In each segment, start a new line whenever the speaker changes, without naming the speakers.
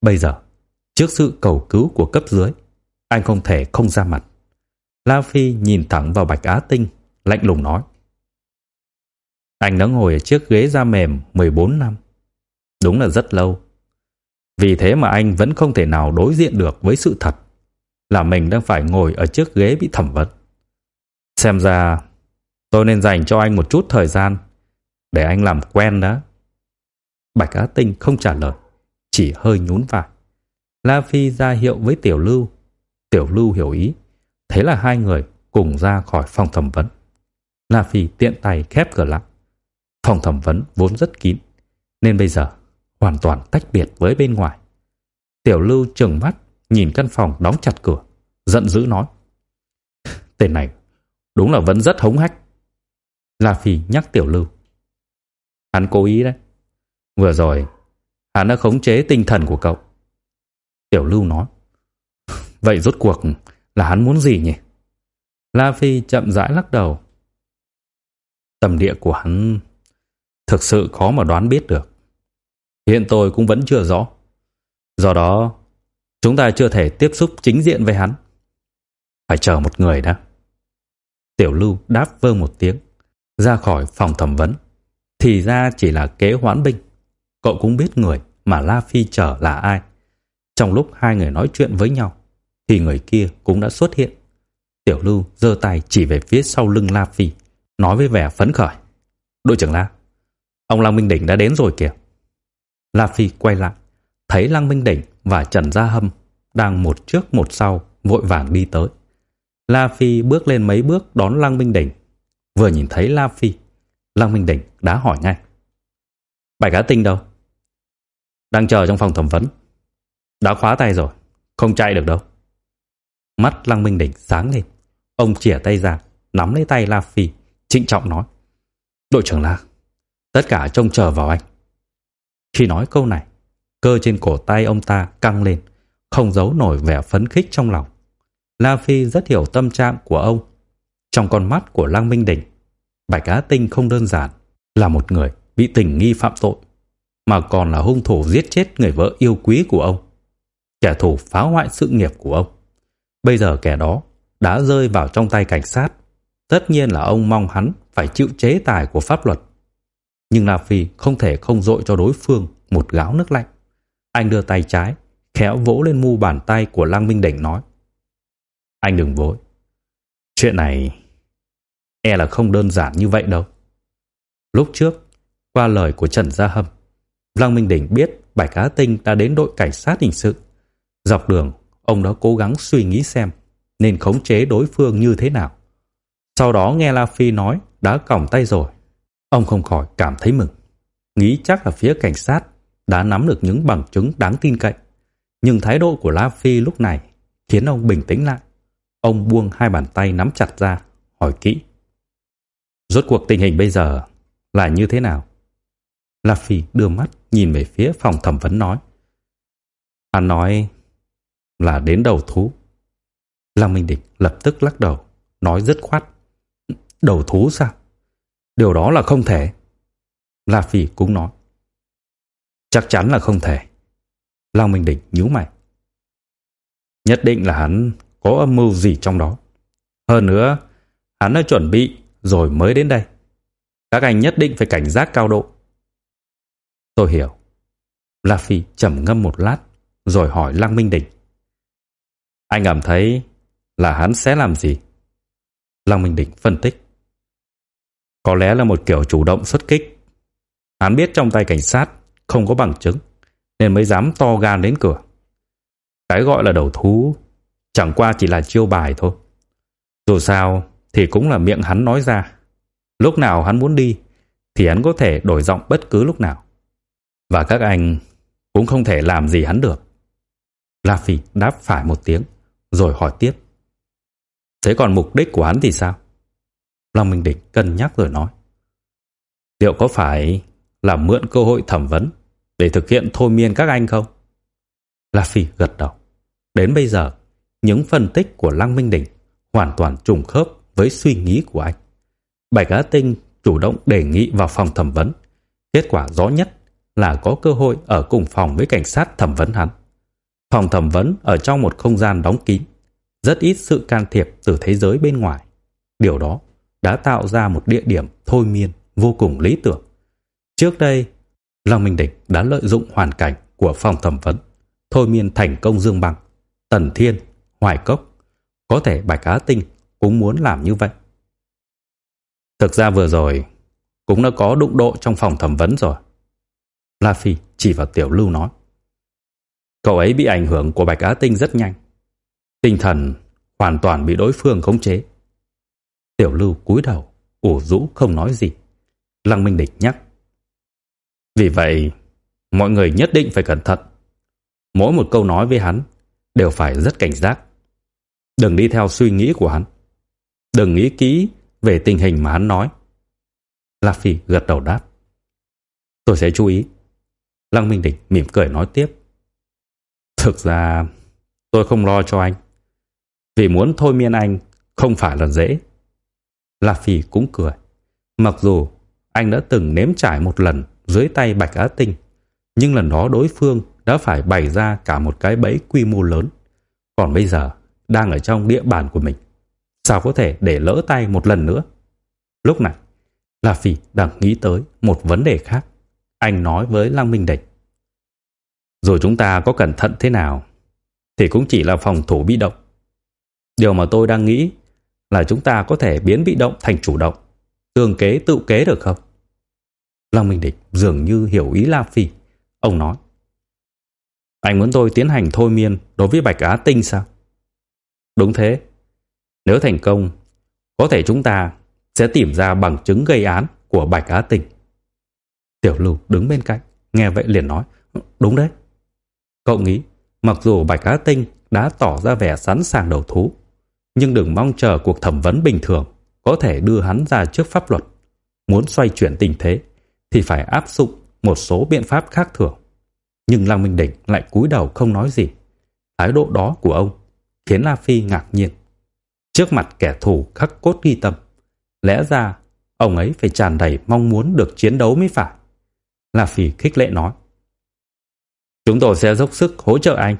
Bây giờ, trước sự cầu cứu của cấp dưới, anh không thể không ra mặt. La Phi nhìn thẳng vào Bạch Á Tinh, lạnh lùng nói. Anh đã ngồi ở chiếc ghế da mềm 14 năm. Đúng là rất lâu. Vì thế mà anh vẫn không thể nào đối diện được với sự thật là mình đang phải ngồi ở chiếc ghế bị thẩm vấn. Xem ra tôi nên dành cho anh một chút thời gian để anh làm quen đã Bạch Á Tinh không trả lời, chỉ hơi nhún vai. La Phi ra hiệu với Tiểu Lưu. Tiểu Lưu hiểu ý, thế là hai người cùng ra khỏi phòng thẩm vấn. La Phi tiện tay khép cửa lại. Phòng thẩm vấn vốn rất kín, nên bây giờ hoàn toàn tách biệt với bên ngoài. Tiểu Lưu trừng mắt nhìn căn phòng đóng chặt cửa, giận dữ nói. Tên này đúng là vẫn rất hống hách. La Phi nhắc Tiểu Lưu. Hắn cố ý đấy. Vừa rồi, À, hắn đã khống chế tinh thần của cậu. Tiểu Lưu nói. Vậy rốt cuộc là hắn muốn gì nhỉ? La Phi chậm rãi lắc đầu. Tầm địa của hắn thực sự khó mà đoán biết được. Hiện tôi cũng vẫn chưa rõ. Do đó, chúng ta chưa thể tiếp xúc chính diện với hắn. Phải chờ một người đã. Tiểu Lưu đáp vơ một tiếng, ra khỏi phòng thẩm vấn. Thì ra chỉ là kế hoãn binh. Cậu cũng biết người mà La Phi chờ là ai. Trong lúc hai người nói chuyện với nhau, thì người kia cũng đã xuất hiện. Tiểu Lưu giơ tay chỉ về phía sau lưng La Phi, nói với vẻ phấn khởi. Đội trưởng La, ông Lăng Minh Đỉnh đã đến rồi kìa. La Phi quay lại, thấy Lăng Minh Đỉnh và Trần Gia Hâm đang một trước một sau vội vàng đi tới. La Phi bước lên mấy bước đón Lăng Minh Đỉnh. Vừa nhìn thấy La Phi, Lăng Minh Đỉnh đã hỏi ngay. Bạch Á Tinh đâu? Đang chờ trong phòng thẩm vấn. Đã khóa tay rồi, không chạy được đâu. Mắt Lăng Minh Đỉnh sáng lên. Ông chìa tay ra, nắm lấy tay La Phi, trịnh trọng nói. Đội trưởng La, tất cả trông chờ vào anh. Khi nói câu này, cơ trên cổ tay ông ta căng lên, không giấu nổi vẻ phấn khích trong lòng. La Phi rất hiểu tâm trạng của ông. Trong con mắt của Lăng Minh Đỉnh, Bạch Á Tinh không đơn giản là một người bị tình nghi phạm tội, mà còn là hung thủ giết chết người vợ yêu quý của ông, kẻ thù phá hoại sự nghiệp của ông. Bây giờ kẻ đó đã rơi vào trong tay cảnh sát. Tất nhiên là ông mong hắn phải chịu chế tài của pháp luật. Nhưng La Phi không thể không dội cho đối phương một gáo nước lạnh. Anh đưa tay trái, khéo vỗ lên mu bàn tay của Lăng Minh Đỉnh nói. Anh đừng vội. Chuyện này e là không đơn giản như vậy đâu. Lúc trước, qua lời của Trần Gia Hâm, Lăng Minh Đỉnh biết Bạch Á Tinh đã đến đội cảnh sát hình sự. Dọc đường, ông đã cố gắng suy nghĩ xem nên khống chế đối phương như thế nào. Sau đó nghe La Phi nói đã còng tay rồi. Ông không khỏi cảm thấy mừng. Nghĩ chắc là phía cảnh sát đã nắm được những bằng chứng đáng tin cậy. Nhưng thái độ của La Phi lúc này khiến ông bình tĩnh lại. Ông buông hai bàn tay nắm chặt ra, hỏi kỹ. Rốt cuộc tình hình bây giờ là như thế nào? La Phi đưa mắt nhìn về phía phòng thẩm vấn nói. Hắn nói là đến đầu thú. Lăng Minh Địch lập tức lắc đầu, nói dứt khoát. Đầu thú sao? Điều đó là không thể. La Phi cũng nói. Chắc chắn là không thể. Lăng Minh Địch nhíu mày. Nhất định là hắn có âm mưu gì trong đó. Hơn nữa, hắn đã chuẩn bị rồi mới đến đây. Các anh nhất định phải cảnh giác cao độ. Tôi hiểu. La Phi trầm ngâm một lát, rồi hỏi Lăng Minh Đình. Anh cảm thấy là hắn sẽ làm gì? Lăng Minh Đình phân tích. Có lẽ là một kiểu chủ động xuất kích. Hắn biết trong tay cảnh sát không có bằng chứng, nên mới dám to gan đến cửa. Cái gọi là đầu thú chẳng qua chỉ là chiêu bài thôi. Dù sao thì cũng là miệng hắn nói ra. Lúc nào hắn muốn đi thì hắn có thể đổi giọng bất cứ lúc nào. Và các anh cũng không thể làm gì hắn được. La Phi đáp phải một tiếng, rồi hỏi tiếp. Thế còn mục đích của hắn thì sao? Long Minh Địch cân nhắc rồi nói. Liệu có phải là mượn cơ hội thẩm vấn để thực hiện thôi miên các anh không? La Phi gật đầu. Đến bây giờ, những phân tích của Lăng Minh Đỉnh hoàn toàn trùng khớp với suy nghĩ của anh. Bạch Á Tinh chủ động đề nghị vào phòng thẩm vấn. Kết quả rõ nhất là có cơ hội ở cùng phòng với cảnh sát thẩm vấn hắn. Phòng thẩm vấn ở trong một không gian đóng kín, rất ít sự can thiệp từ thế giới bên ngoài. Điều đó đã tạo ra một địa điểm thôi miên vô cùng lý tưởng. Trước đây, Long Minh Địch đã lợi dụng hoàn cảnh của phòng thẩm vấn, thôi miên thành công Dương Bằng, Tần Thiên, Hoài Cốc. Có thể Bạch Á Tinh cũng muốn làm như vậy. Thực ra vừa rồi, cũng đã có đụng độ trong phòng thẩm vấn rồi. La Phi chỉ vào Tiểu Lưu nói. Cậu ấy bị ảnh hưởng của Bạch Á Tinh rất nhanh. Tinh thần hoàn toàn bị đối phương khống chế. Tiểu Lưu cúi đầu, ủ rũ không nói gì. Lăng Minh Địch nhắc. Vì vậy, mọi người nhất định phải cẩn thận. Mỗi một câu nói với hắn đều phải rất cảnh giác. Đừng đi theo suy nghĩ của hắn. Đừng nghĩ kỹ về tình hình mà hắn nói. La Phi gật đầu đáp. Tôi sẽ chú ý. Lăng Minh Địch mỉm cười nói tiếp. Thực ra tôi không lo cho anh. Vì muốn thôi miên anh không phải là dễ. La Phi cũng cười. Mặc dù anh đã từng nếm trải một lần dưới tay Bạch Á Tinh, nhưng lần đó đối phương đã phải bày ra cả một cái bẫy quy mô lớn. Còn bây giờ, đang ở trong địa bàn của mình. Sao có thể để lỡ tay một lần nữa? Lúc này, La Phi đang nghĩ tới một vấn đề khác. Anh nói với Lăng Minh Địch. Rồi chúng ta có cẩn thận thế nào, thì cũng chỉ là phòng thủ bị động. Điều mà tôi đang nghĩ là chúng ta có thể biến bị động thành chủ động, tương kế tự kế được không? Lăng Minh Địch dường như hiểu ý La Phi. Ông nói, anh muốn tôi tiến hành thôi miên đối với Bạch Á Tinh sao? Đúng thế. Nếu thành công, có thể chúng ta sẽ tìm ra bằng chứng gây án của Bạch Á Tinh. Tiểu Lưu đứng bên cạnh, nghe vậy liền nói, đúng đấy. Cậu nghĩ, mặc dù Bạch Á Tinh đã tỏ ra vẻ sẵn sàng đầu thú, nhưng đừng mong chờ cuộc thẩm vấn bình thường có thể đưa hắn ra trước pháp luật. Muốn xoay chuyển tình thế thì phải áp dụng một số biện pháp khác thường. Nhưng Lăng Minh Đỉnh lại cúi đầu không nói gì. Thái độ đó của ông khiến La Phi ngạc nhiên. Trước mặt kẻ thù khắc cốt ghi tâm, lẽ ra ông ấy phải tràn đầy mong muốn được chiến đấu mới phải. La Phi khích lệ nói. Chúng tôi sẽ dốc sức hỗ trợ anh.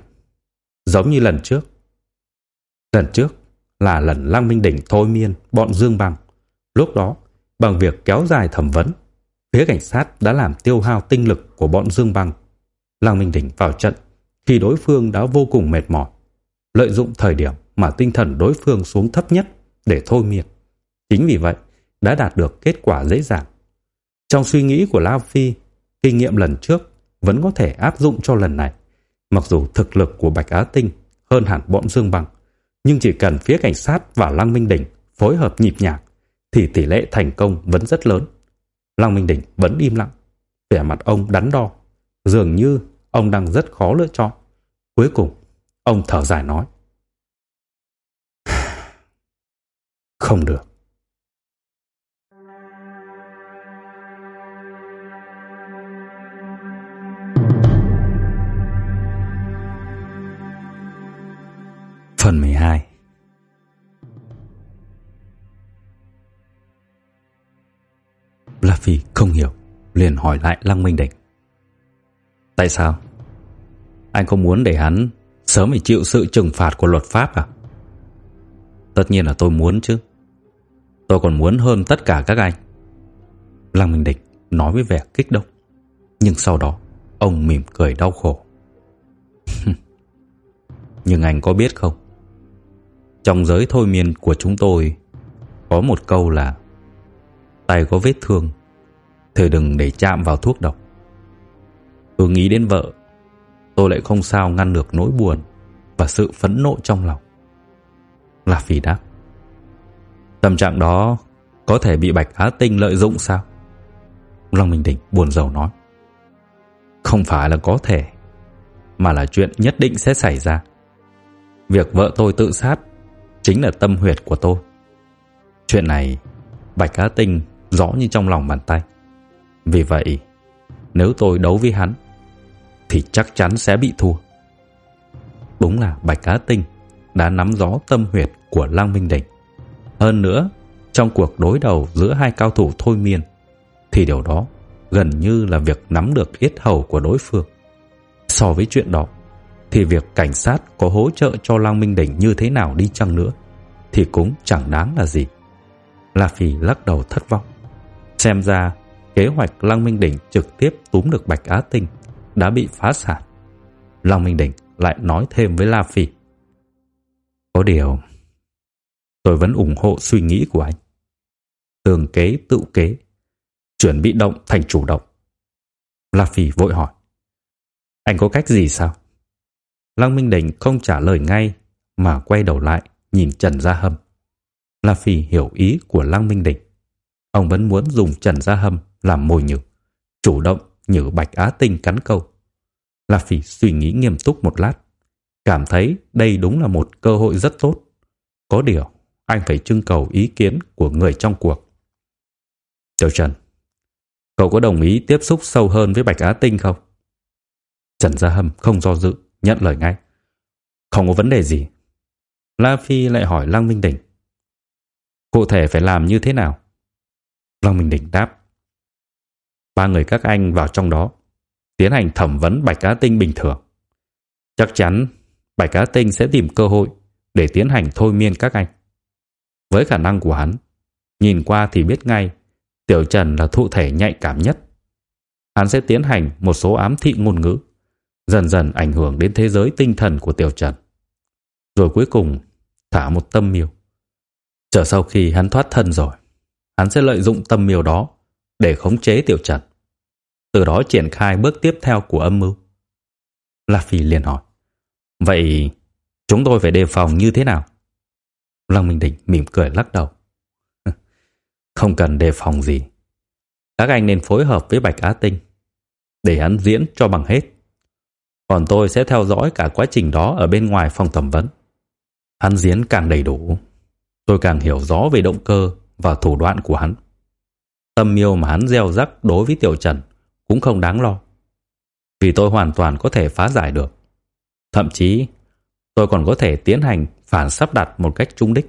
Giống như lần trước. Lần trước là lần Lăng Minh Đỉnh thôi miên bọn Dương Bằng. Lúc đó, bằng việc kéo dài thẩm vấn, phía cảnh sát đã làm tiêu hao tinh lực của bọn Dương Bằng. Lăng Minh Đỉnh vào trận khi đối phương đã vô cùng mệt mỏi, lợi dụng thời điểm mà tinh thần đối phương xuống thấp nhất để thôi miên. Chính vì vậy, đã đạt được kết quả dễ dàng. Trong suy nghĩ của La Phi, kinh nghiệm lần trước vẫn có thể áp dụng cho lần này. Mặc dù thực lực của Bạch Á Tinh hơn hẳn bọn Dương Bằng, nhưng chỉ cần phía cảnh sát và Lăng Minh Đỉnh phối hợp nhịp nhàng thì tỷ lệ thành công vẫn rất lớn. Lăng Minh Đỉnh vẫn im lặng, vẻ mặt ông đắn đo, dường như ông đang rất khó lựa chọn. Cuối cùng, ông thở dài nói: "Không được. Phần 12 Luffy không hiểu, liền hỏi lại Lăng Minh Địch. Tại sao? Anh không muốn để hắn sớm phải chịu sự trừng phạt của luật pháp à? Tất nhiên là tôi muốn chứ. Tôi còn muốn hơn tất cả các anh. Lăng Minh Địch nói với vẻ kích động. Nhưng sau đó, ông mỉm cười đau khổ. Nhưng anh có biết không? Trong giới thôi miên của chúng tôi có một câu là tay có vết thương thì đừng để chạm vào thuốc độc. Tôi nghĩ đến vợ, tôi lại không sao ngăn được nỗi buồn và sự phẫn nộ trong lòng. Là Phi đáp. Tâm trạng đó có thể bị Bạch Á Tinh lợi dụng sao? Long Minh Đỉnh buồn rầu nói. Không phải là có thể, mà là chuyện nhất định sẽ xảy ra. Việc vợ tôi tự sát chính là tâm huyệt của tôi. Chuyện này Bạch cá Tinh rõ như trong lòng bàn tay. Vì vậy, nếu tôi đấu với hắn thì chắc chắn sẽ bị thua. Đúng là Bạch cá Tinh đã nắm rõ tâm huyệt của Lăng Minh Đỉnh. Hơn nữa, trong cuộc đối đầu giữa hai cao thủ thôi miên thì điều đó gần như là việc nắm được yết hầu của đối phương. So với chuyện đó, thì việc cảnh sát có hỗ trợ cho Lăng Minh Đỉnh như thế nào đi chăng nữa thì cũng chẳng đáng là gì. La Phi lắc đầu thất vọng. Xem ra kế hoạch Lăng Minh Đỉnh trực tiếp túm được Bạch Á Tinh đã bị phá sản. Lăng Minh Đỉnh lại nói thêm với La Phi. Có điều, tôi vẫn ủng hộ suy nghĩ của anh. Tường kế tự kế, chuyển bị động thành chủ động. La Phi vội hỏi. Anh có cách gì sao? Lăng Minh Đỉnh không trả lời ngay mà quay đầu lại nhìn Trần Gia Hâm. La Phi hiểu ý của Lăng Minh Đỉnh. Ông vẫn muốn dùng Trần Gia Hâm làm mồi nhử, chủ động nhử Bạch Á Tinh cắn câu. La Phi suy nghĩ nghiêm túc một lát, cảm thấy đây đúng là một cơ hội rất tốt. Có điều, anh phải trưng cầu ý kiến của người trong cuộc. Tiểu Trần, cậu có đồng ý tiếp xúc sâu hơn với Bạch Á Tinh không? Trần Gia Hâm không do dự, nhận lời ngay. Không có vấn đề gì. La Phi lại hỏi Lăng Minh Đỉnh. Cụ thể phải làm như thế nào? Lăng Minh Đỉnh đáp. Ba người các anh vào trong đó, tiến hành thẩm vấn Bạch Á Tinh bình thường. Chắc chắn Bạch Á Tinh sẽ tìm cơ hội để tiến hành thôi miên các anh. Với khả năng của hắn, nhìn qua thì biết ngay Tiểu Trần là thụ thể nhạy cảm nhất. Hắn sẽ tiến hành một số ám thị ngôn ngữ, dần dần ảnh hưởng đến thế giới tinh thần của Tiểu Trần. Rồi cuối cùng thả một tâm miêu. Chờ sau khi hắn thoát thân rồi, hắn sẽ lợi dụng tâm miêu đó để khống chế Tiểu Trần. Từ đó triển khai bước tiếp theo của âm mưu. La Phi liền hỏi, vậy chúng tôi phải đề phòng như thế nào? Lăng Minh Đỉnh mỉm cười lắc đầu. Không cần đề phòng gì. Các anh nên phối hợp với Bạch Á Tinh để hắn diễn cho bằng hết. Còn tôi sẽ theo dõi cả quá trình đó ở bên ngoài phòng thẩm vấn. Hắn diễn càng đầy đủ, tôi càng hiểu rõ về động cơ và thủ đoạn của hắn. Tâm miêu mà hắn gieo rắc đối với Tiểu Trần cũng không đáng lo. Vì tôi hoàn toàn có thể phá giải được. Thậm chí, tôi còn có thể tiến hành phản sắp đặt một cách trung đích.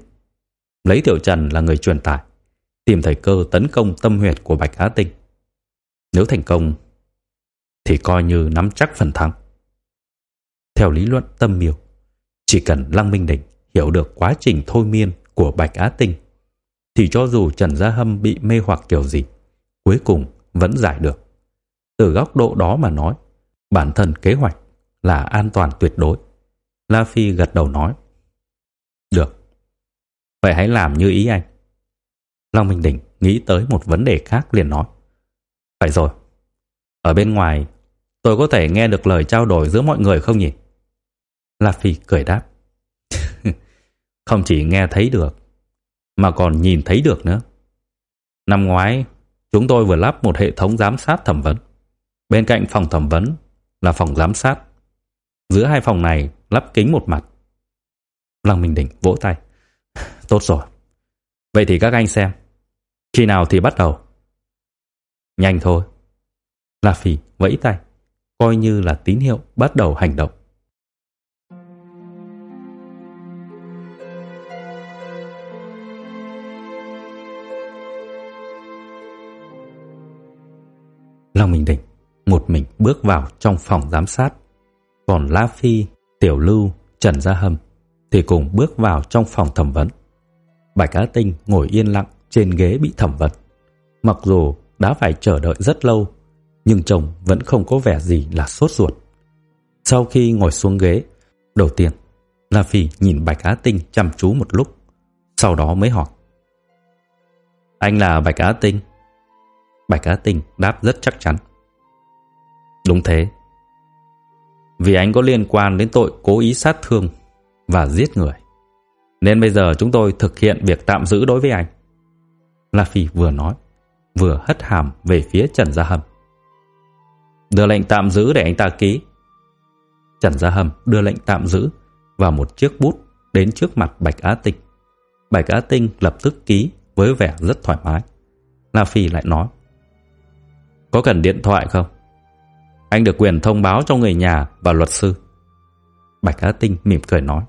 Lấy Tiểu Trần là người truyền tải, tìm thời cơ tấn công tâm huyệt của Bạch Á Tinh. Nếu thành công, thì coi như nắm chắc phần thắng. Theo lý luận tâm miêu, chỉ cần Lăng Minh Đỉnh hiểu được quá trình thôi miên của Bạch Á Tinh, thì cho dù Trần Gia Hâm bị mê hoặc kiểu gì, cuối cùng vẫn giải được. Từ góc độ đó mà nói, bản thân kế hoạch là an toàn tuyệt đối. La Phi gật đầu nói. Được. Vậy hãy làm như ý anh. Long Minh Đỉnh nghĩ tới một vấn đề khác liền nói. Phải rồi. Ở bên ngoài, tôi có thể nghe được lời trao đổi giữa mọi người không nhỉ? La Phi cười đáp. không chỉ nghe thấy được, mà còn nhìn thấy được nữa. Năm ngoái, chúng tôi vừa lắp một hệ thống giám sát thẩm vấn. Bên cạnh phòng thẩm vấn là phòng giám sát. Giữa hai phòng này lắp kính một mặt. Lăng Minh Đỉnh vỗ tay. Tốt rồi. Vậy thì các anh xem. Khi nào thì bắt đầu? Nhanh thôi. La Phi vẫy tay, coi như là tín hiệu bắt đầu hành động. Long Minh Đỉnh một mình bước vào trong phòng giám sát. Còn La Phi, Tiểu Lưu, Trần Gia Hâm thì cùng bước vào trong phòng thẩm vấn. Bạch Á Tinh ngồi yên lặng trên ghế bị thẩm vấn. Mặc dù đã phải chờ đợi rất lâu, nhưng chồng vẫn không có vẻ gì là sốt ruột. Sau khi ngồi xuống ghế, đầu tiên, La Phi nhìn Bạch Á Tinh chăm chú một lúc, sau đó mới hỏi. Anh là Bạch Á Tinh? Bạch Á Tinh đáp rất chắc chắn. Đúng thế. Vì anh có liên quan đến tội cố ý sát thương và giết người. Nên bây giờ chúng tôi thực hiện việc tạm giữ đối với anh. La Phi vừa nói, vừa hất hàm về phía Trần Gia Hâm. Đưa lệnh tạm giữ để anh ta ký. Trần Gia Hâm đưa lệnh tạm giữ và một chiếc bút đến trước mặt Bạch Á Tinh. Bạch Á Tinh lập tức ký với vẻ rất thoải mái. La Phi lại nói, có cần điện thoại không? Anh được quyền thông báo cho người nhà và luật sư. Bạch Á Tinh mỉm cười nói.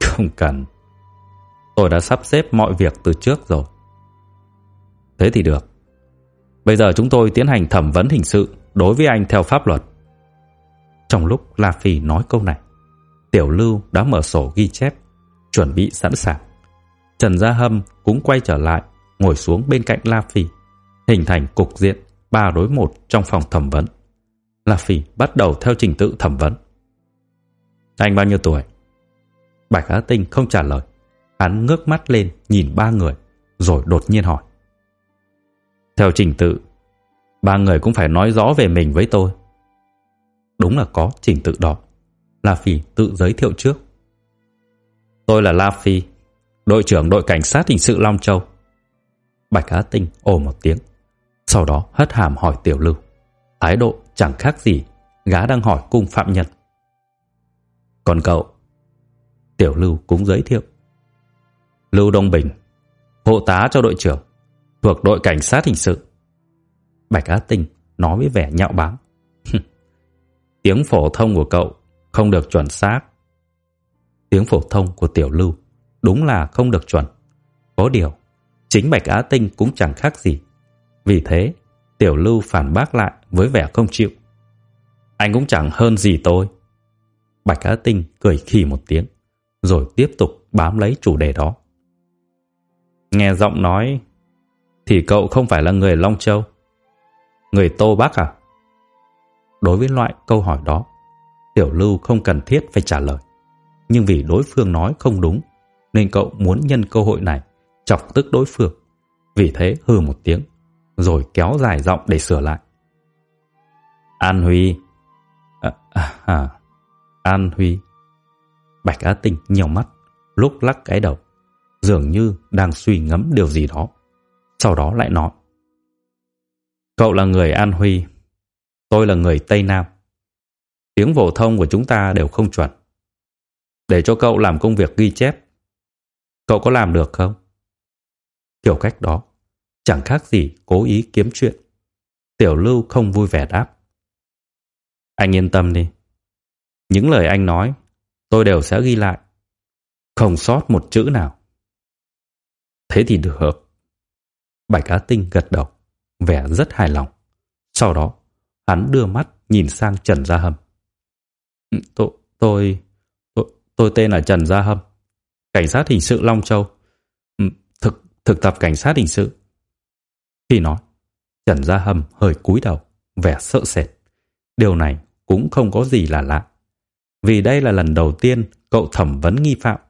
Không cần. Tôi đã sắp xếp mọi việc từ trước rồi. Thế thì được. Bây giờ chúng tôi tiến hành thẩm vấn hình sự đối với anh theo pháp luật. Trong lúc La Phi nói câu này, Tiểu Lưu đã mở sổ ghi chép, chuẩn bị sẵn sàng. Trần Gia Hâm cũng quay trở lại, ngồi xuống bên cạnh La Phi, hình thành cục diện ba đối một trong phòng thẩm vấn. La Phi bắt đầu theo trình tự thẩm vấn. Anh bao nhiêu tuổi? Bạch Á Tinh không trả lời. Hắn ngước mắt lên nhìn ba người, rồi đột nhiên hỏi. Theo trình tự, ba người cũng phải nói rõ về mình với tôi. Đúng là có trình tự đó. La Phi tự giới thiệu trước. Tôi là La Phi, đội trưởng đội cảnh sát hình sự Long Châu. Bạch Á Tinh ồ một tiếng, sau đó hất hàm hỏi Tiểu Lưu. Thái độ chẳng khác gì gã đang hỏi cung phạm nhân. Còn cậu? Tiểu Lưu cũng giới thiệu. Lưu Đông Bình, hộ tá cho đội trưởng, thuộc đội cảnh sát hình sự. Bạch Á Tinh nói với vẻ nhạo báng. Tiếng phổ thông của cậu không được chuẩn xác. Tiếng phổ thông của Tiểu Lưu đúng là không được chuẩn. Có điều, chính Bạch Á Tinh cũng chẳng khác gì. Vì thế, Tiểu Lưu phản bác lại với vẻ không chịu. Anh cũng chẳng hơn gì tôi. Bạch Á Tinh cười khì một tiếng, rồi tiếp tục bám lấy chủ đề đó. Nghe giọng nói, thì cậu không phải là người Long Châu. Người Tô Bắc à? Đối với loại câu hỏi đó, Tiểu Lưu không cần thiết phải trả lời. Nhưng vì đối phương nói không đúng, nên cậu muốn nhân cơ hội này chọc tức đối phương. Vì thế hừ một tiếng, rồi kéo dài giọng để sửa lại. An Huy. À, à, à, An Huy. Bạch Á Tinh nhiều mắt, lúc lắc cái đầu, dường như đang suy ngẫm điều gì đó. Sau đó lại nói. Cậu là người An Huy, tôi là người Tây Nam. Tiếng phổ thông của chúng ta đều không chuẩn. Để cho cậu làm công việc ghi chép. Cậu có làm được không? Kiểu cách đó, chẳng khác gì cố ý kiếm chuyện. Tiểu Lưu không vui vẻ đáp. Anh yên tâm đi. Những lời anh nói, tôi đều sẽ ghi lại. Không sót một chữ nào. Thế thì được. Bạch Á Tinh gật đầu, vẻ rất hài lòng. Sau đó, hắn đưa mắt nhìn sang Trần Gia Hâm. Ừ, tôi, tôi, tôi, tôi tên là Trần Gia Hâm, cảnh sát hình sự Long Châu, ừ, thực thực tập cảnh sát hình sự. Khi nói, Trần Gia Hâm hơi cúi đầu, vẻ sợ sệt. Điều này cũng không có gì là lạ. Vì đây là lần đầu tiên cậu thẩm vấn nghi phạm.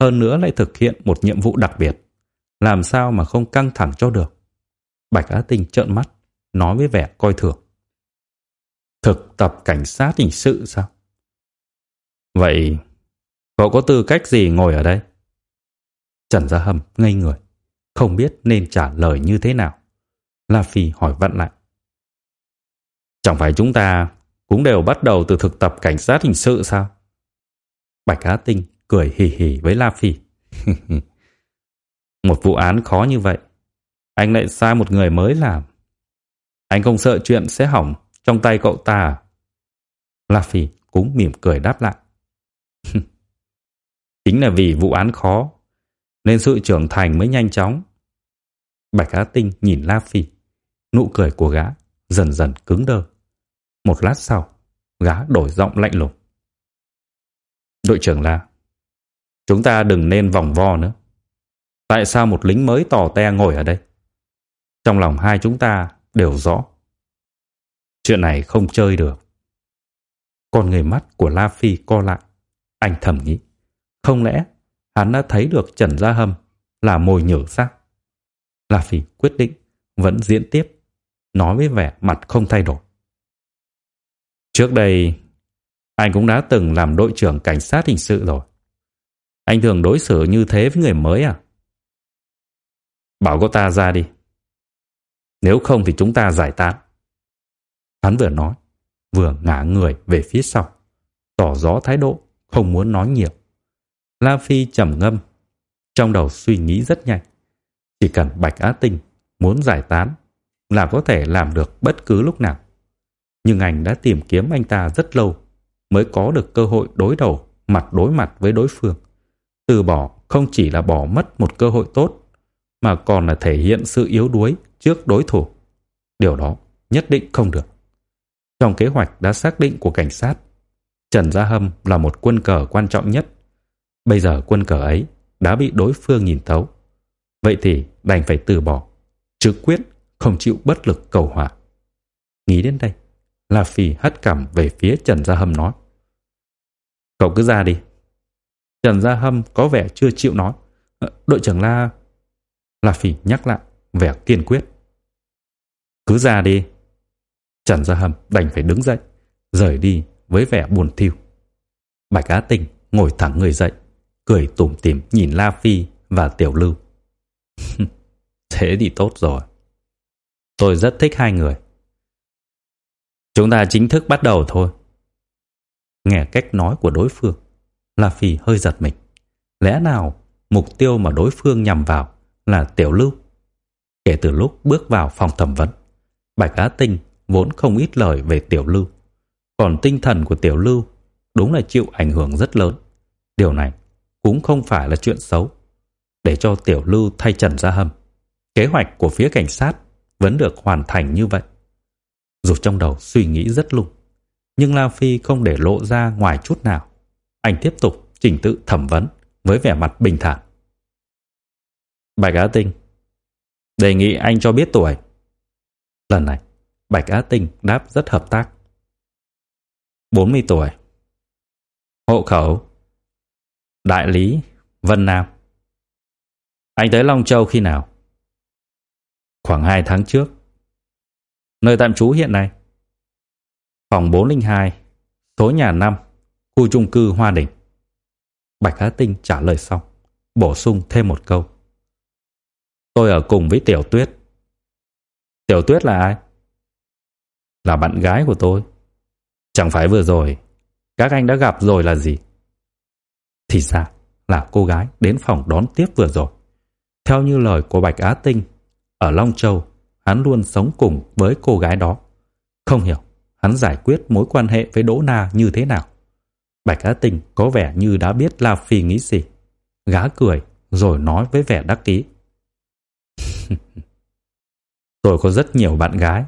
Hơn nữa lại thực hiện một nhiệm vụ đặc biệt. Làm sao mà không căng thẳng cho được. Bạch Á Tinh trợn mắt, nói với vẻ coi thường. Thực tập cảnh sát hình sự sao? Vậy, cậu có tư cách gì ngồi ở đây? Trần Gia Hâm ngây người, không biết nên trả lời như thế nào. La Phi hỏi vặn lại. Chẳng phải chúng ta cũng đều bắt đầu từ thực tập cảnh sát hình sự sao? Bạch Á Tinh cười hì hì với La Phi. một vụ án khó như vậy, anh lại sai một người mới làm. Anh không sợ chuyện sẽ hỏng trong tay cậu ta à? La Phi cũng mỉm cười đáp lại. Chính là vì vụ án khó, nên sự trưởng thành mới nhanh chóng. Bạch Á Tinh nhìn La Phi, nụ cười của gã dần dần cứng đơ. Một lát sau, gã đổi giọng lạnh lùng. Đội trưởng La, chúng ta đừng nên vòng vo nữa. Tại sao một lính mới tỏ te ngồi ở đây? Trong lòng hai chúng ta đều rõ. Chuyện này không chơi được. Con người mắt của La Phi co lại. Anh thầm nghĩ. Không lẽ hắn đã thấy được Trần Gia Hâm là mồi nhử sao? La Phi quyết định vẫn diễn tiếp, nói với vẻ mặt không thay đổi. Trước đây, anh cũng đã từng làm đội trưởng cảnh sát hình sự rồi. Anh thường đối xử như thế với người mới à? Bảo cô ta ra đi. Nếu không thì chúng ta giải tán. Hắn vừa nói, vừa ngả người về phía sau, tỏ rõ thái độ, không muốn nói nhiều. La Phi trầm ngâm, trong đầu suy nghĩ rất nhanh. Chỉ cần Bạch Á Tinh muốn giải tán là có thể làm được bất cứ lúc nào. Nhưng anh đã tìm kiếm anh ta rất lâu mới có được cơ hội đối đầu mặt đối mặt với đối phương. Từ bỏ không chỉ là bỏ mất một cơ hội tốt mà còn là thể hiện sự yếu đuối trước đối thủ. Điều đó nhất định không được. Trong kế hoạch đã xác định của cảnh sát, Trần Gia Hâm là một quân cờ quan trọng nhất. Bây giờ quân cờ ấy đã bị đối phương nhìn thấu. Vậy thì đành phải từ bỏ, trực quyết không chịu bất lực cầu hòa. Nghĩ đến đây, La Phi hất cằm về phía Trần Gia Hâm nói. Cậu cứ ra đi. Trần Gia Hâm có vẻ chưa chịu nói. Ờ, đội trưởng La... La Phi nhắc lại, vẻ kiên quyết. Cứ ra đi. Trần Gia Hâm đành phải đứng dậy, rời đi với vẻ buồn thiu. Bạch Á Tình ngồi thẳng người dậy, cười tủm tỉm nhìn La Phi và Tiểu Lưu. Thế thì tốt rồi. Tôi rất thích hai người. Chúng ta chính thức bắt đầu thôi. Nghe cách nói của đối phương, La Phi hơi giật mình. Lẽ nào mục tiêu mà đối phương nhằm vào là Tiểu Lưu? Kể từ lúc bước vào phòng thẩm vấn, Bạch Á Tinh vốn không ít lời về Tiểu Lưu. Còn tinh thần của Tiểu Lưu đúng là chịu ảnh hưởng rất lớn. Điều này cũng không phải là chuyện xấu. Để cho Tiểu Lưu thay Trần Gia Hâm, kế hoạch của phía cảnh sát vẫn được hoàn thành như vậy. Dù trong đầu suy nghĩ rất lung, nhưng La Phi không để lộ ra ngoài chút nào. Anh tiếp tục trình tự thẩm vấn với vẻ mặt bình thản. Bạch Á Tinh, đề nghị anh cho biết tuổi. Lần này, Bạch Á Tinh đáp rất hợp tác. 40 tuổi. Hộ khẩu Đại lý Vân Nam Anh tới Long Châu khi nào? Khoảng 2 tháng trước. Nơi tạm trú hiện nay. Phòng 402 Số nhà 5 Khu trung cư Hoa Đình. Bạch Á Tinh trả lời xong Bổ sung thêm một câu. Tôi ở cùng với Tiểu Tuyết. Tiểu Tuyết là ai? Là bạn gái của tôi. Chẳng phải vừa rồi, Các anh đã gặp rồi là gì? Thì ra là cô gái đến phòng đón tiếp vừa rồi. Theo như lời của Bạch Á Tinh ở Long Châu Hắn luôn sống cùng với cô gái đó. Không hiểu Hắn giải quyết mối quan hệ với Đỗ Na như thế nào. Bạch Á Tinh có vẻ như đã biết La Phi nghĩ gì. Gã cười Rồi nói với vẻ đắc ý. Tôi có rất nhiều bạn gái.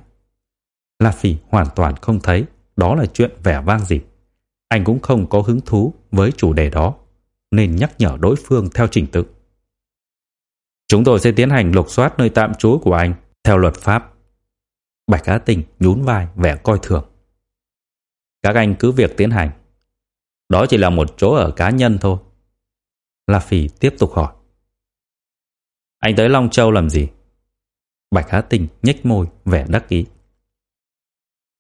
La Phi hoàn toàn không thấy đó là chuyện vẻ vang gì. Anh cũng không có hứng thú với chủ đề đó, nên nhắc nhở đối phương theo trình tự. Chúng tôi sẽ tiến hành lục soát nơi tạm trú của anh theo luật pháp. Bạch Á Tình nhún vai vẻ coi thường. Các anh cứ việc tiến hành. Đó chỉ là một chỗ ở cá nhân thôi. La phỉ tiếp tục hỏi. Anh tới Long Châu làm gì? Bạch Á Tình nhếch môi vẻ đắc ý.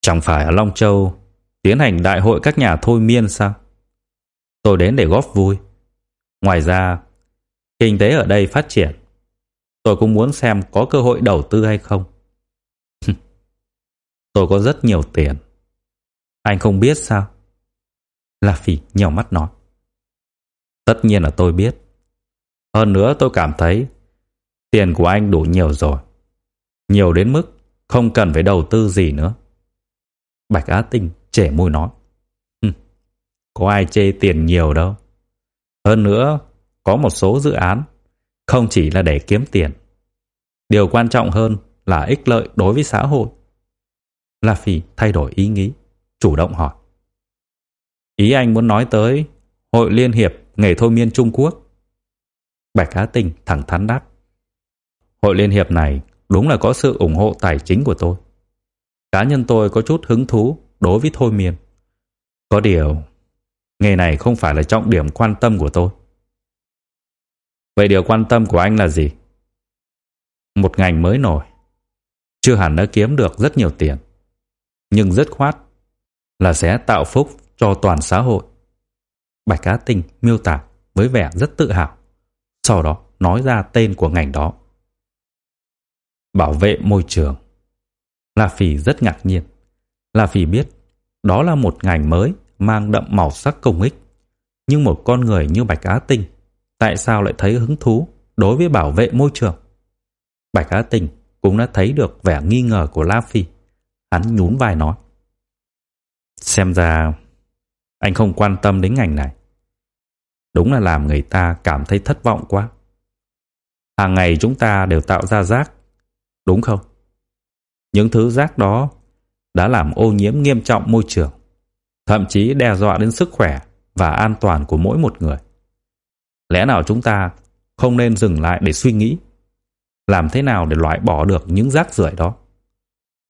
Chẳng phải ở Long Châu tiến hành đại hội các nhà thôi miên sao? Tôi đến để góp vui. Ngoài ra, kinh tế ở đây phát triển. Tôi cũng muốn xem có cơ hội đầu tư hay không. tôi có rất nhiều tiền. Anh không biết sao? La Phi nhào mắt nói. Tất nhiên là tôi biết. Hơn nữa tôi cảm thấy tiền của anh đủ nhiều rồi. Nhiều đến mức không cần phải đầu tư gì nữa. Bạch Á Tinh trẻ môi nói. Có ai chê tiền nhiều đâu. Hơn nữa, có một số dự án không chỉ là để kiếm tiền. Điều quan trọng hơn là ích lợi đối với xã hội. La Phi thay đổi ý nghĩ, chủ động hỏi. Ý anh muốn nói tới Hội Liên hiệp Nghề Thôi Miên Trung Quốc. Bạch Á Tinh thẳng thắn đáp. Hội Liên hiệp này đúng là có sự ủng hộ tài chính của tôi. Cá nhân tôi có chút hứng thú đối với thôi miên. Có điều, nghề này không phải là trọng điểm quan tâm của tôi. Vậy điều quan tâm của anh là gì? Một ngành mới nổi. Chưa hẳn đã kiếm được rất nhiều tiền. Nhưng rất khoát là sẽ tạo phúc cho toàn xã hội. Bạch Cá Tinh miêu tả với vẻ rất tự hào. Sau đó nói ra tên của ngành đó. Bảo vệ môi trường. La Phỉ rất ngạc nhiên. La Phỉ biết đó là một ngành mới mang đậm màu sắc công ích. Nhưng một con người như Bạch Á Tinh tại sao lại thấy hứng thú đối với bảo vệ môi trường? Bạch Á Tình cũng đã thấy được vẻ nghi ngờ của La Phi. Hắn nhún vai nói. Xem ra anh không quan tâm đến ngành này. Đúng là làm người ta cảm thấy thất vọng quá. Hàng ngày chúng ta đều tạo ra rác, đúng không? Những thứ rác đó đã làm ô nhiễm nghiêm trọng môi trường, thậm chí đe dọa đến sức khỏe và an toàn của mỗi một người. Lẽ nào chúng ta không nên dừng lại để suy nghĩ làm thế nào để loại bỏ được những rác rưởi đó?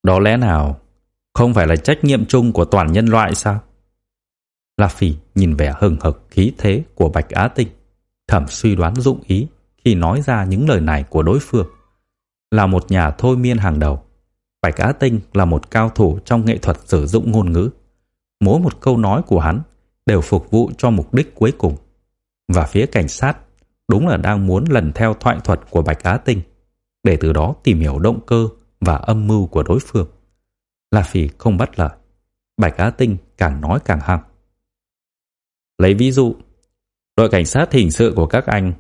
Đó lẽ nào không phải là trách nhiệm chung của toàn nhân loại sao? La Phi nhìn vẻ hừng hực khí thế của Bạch Á Tinh, thầm suy đoán dụng ý khi nói ra những lời này của đối phương. Là một nhà thôi miên hàng đầu, Bạch Á Tinh là một cao thủ trong nghệ thuật sử dụng ngôn ngữ. Mỗi một câu nói của hắn đều phục vụ cho mục đích cuối cùng. Và phía cảnh sát đúng là đang muốn lần theo thoại thuật của Bạch Á Tinh để từ đó tìm hiểu động cơ và âm mưu của đối phương. La Phi không bắt lời. Bạch Á Tinh càng nói càng hăng. Lấy ví dụ, đội cảnh sát hình sự của các anh,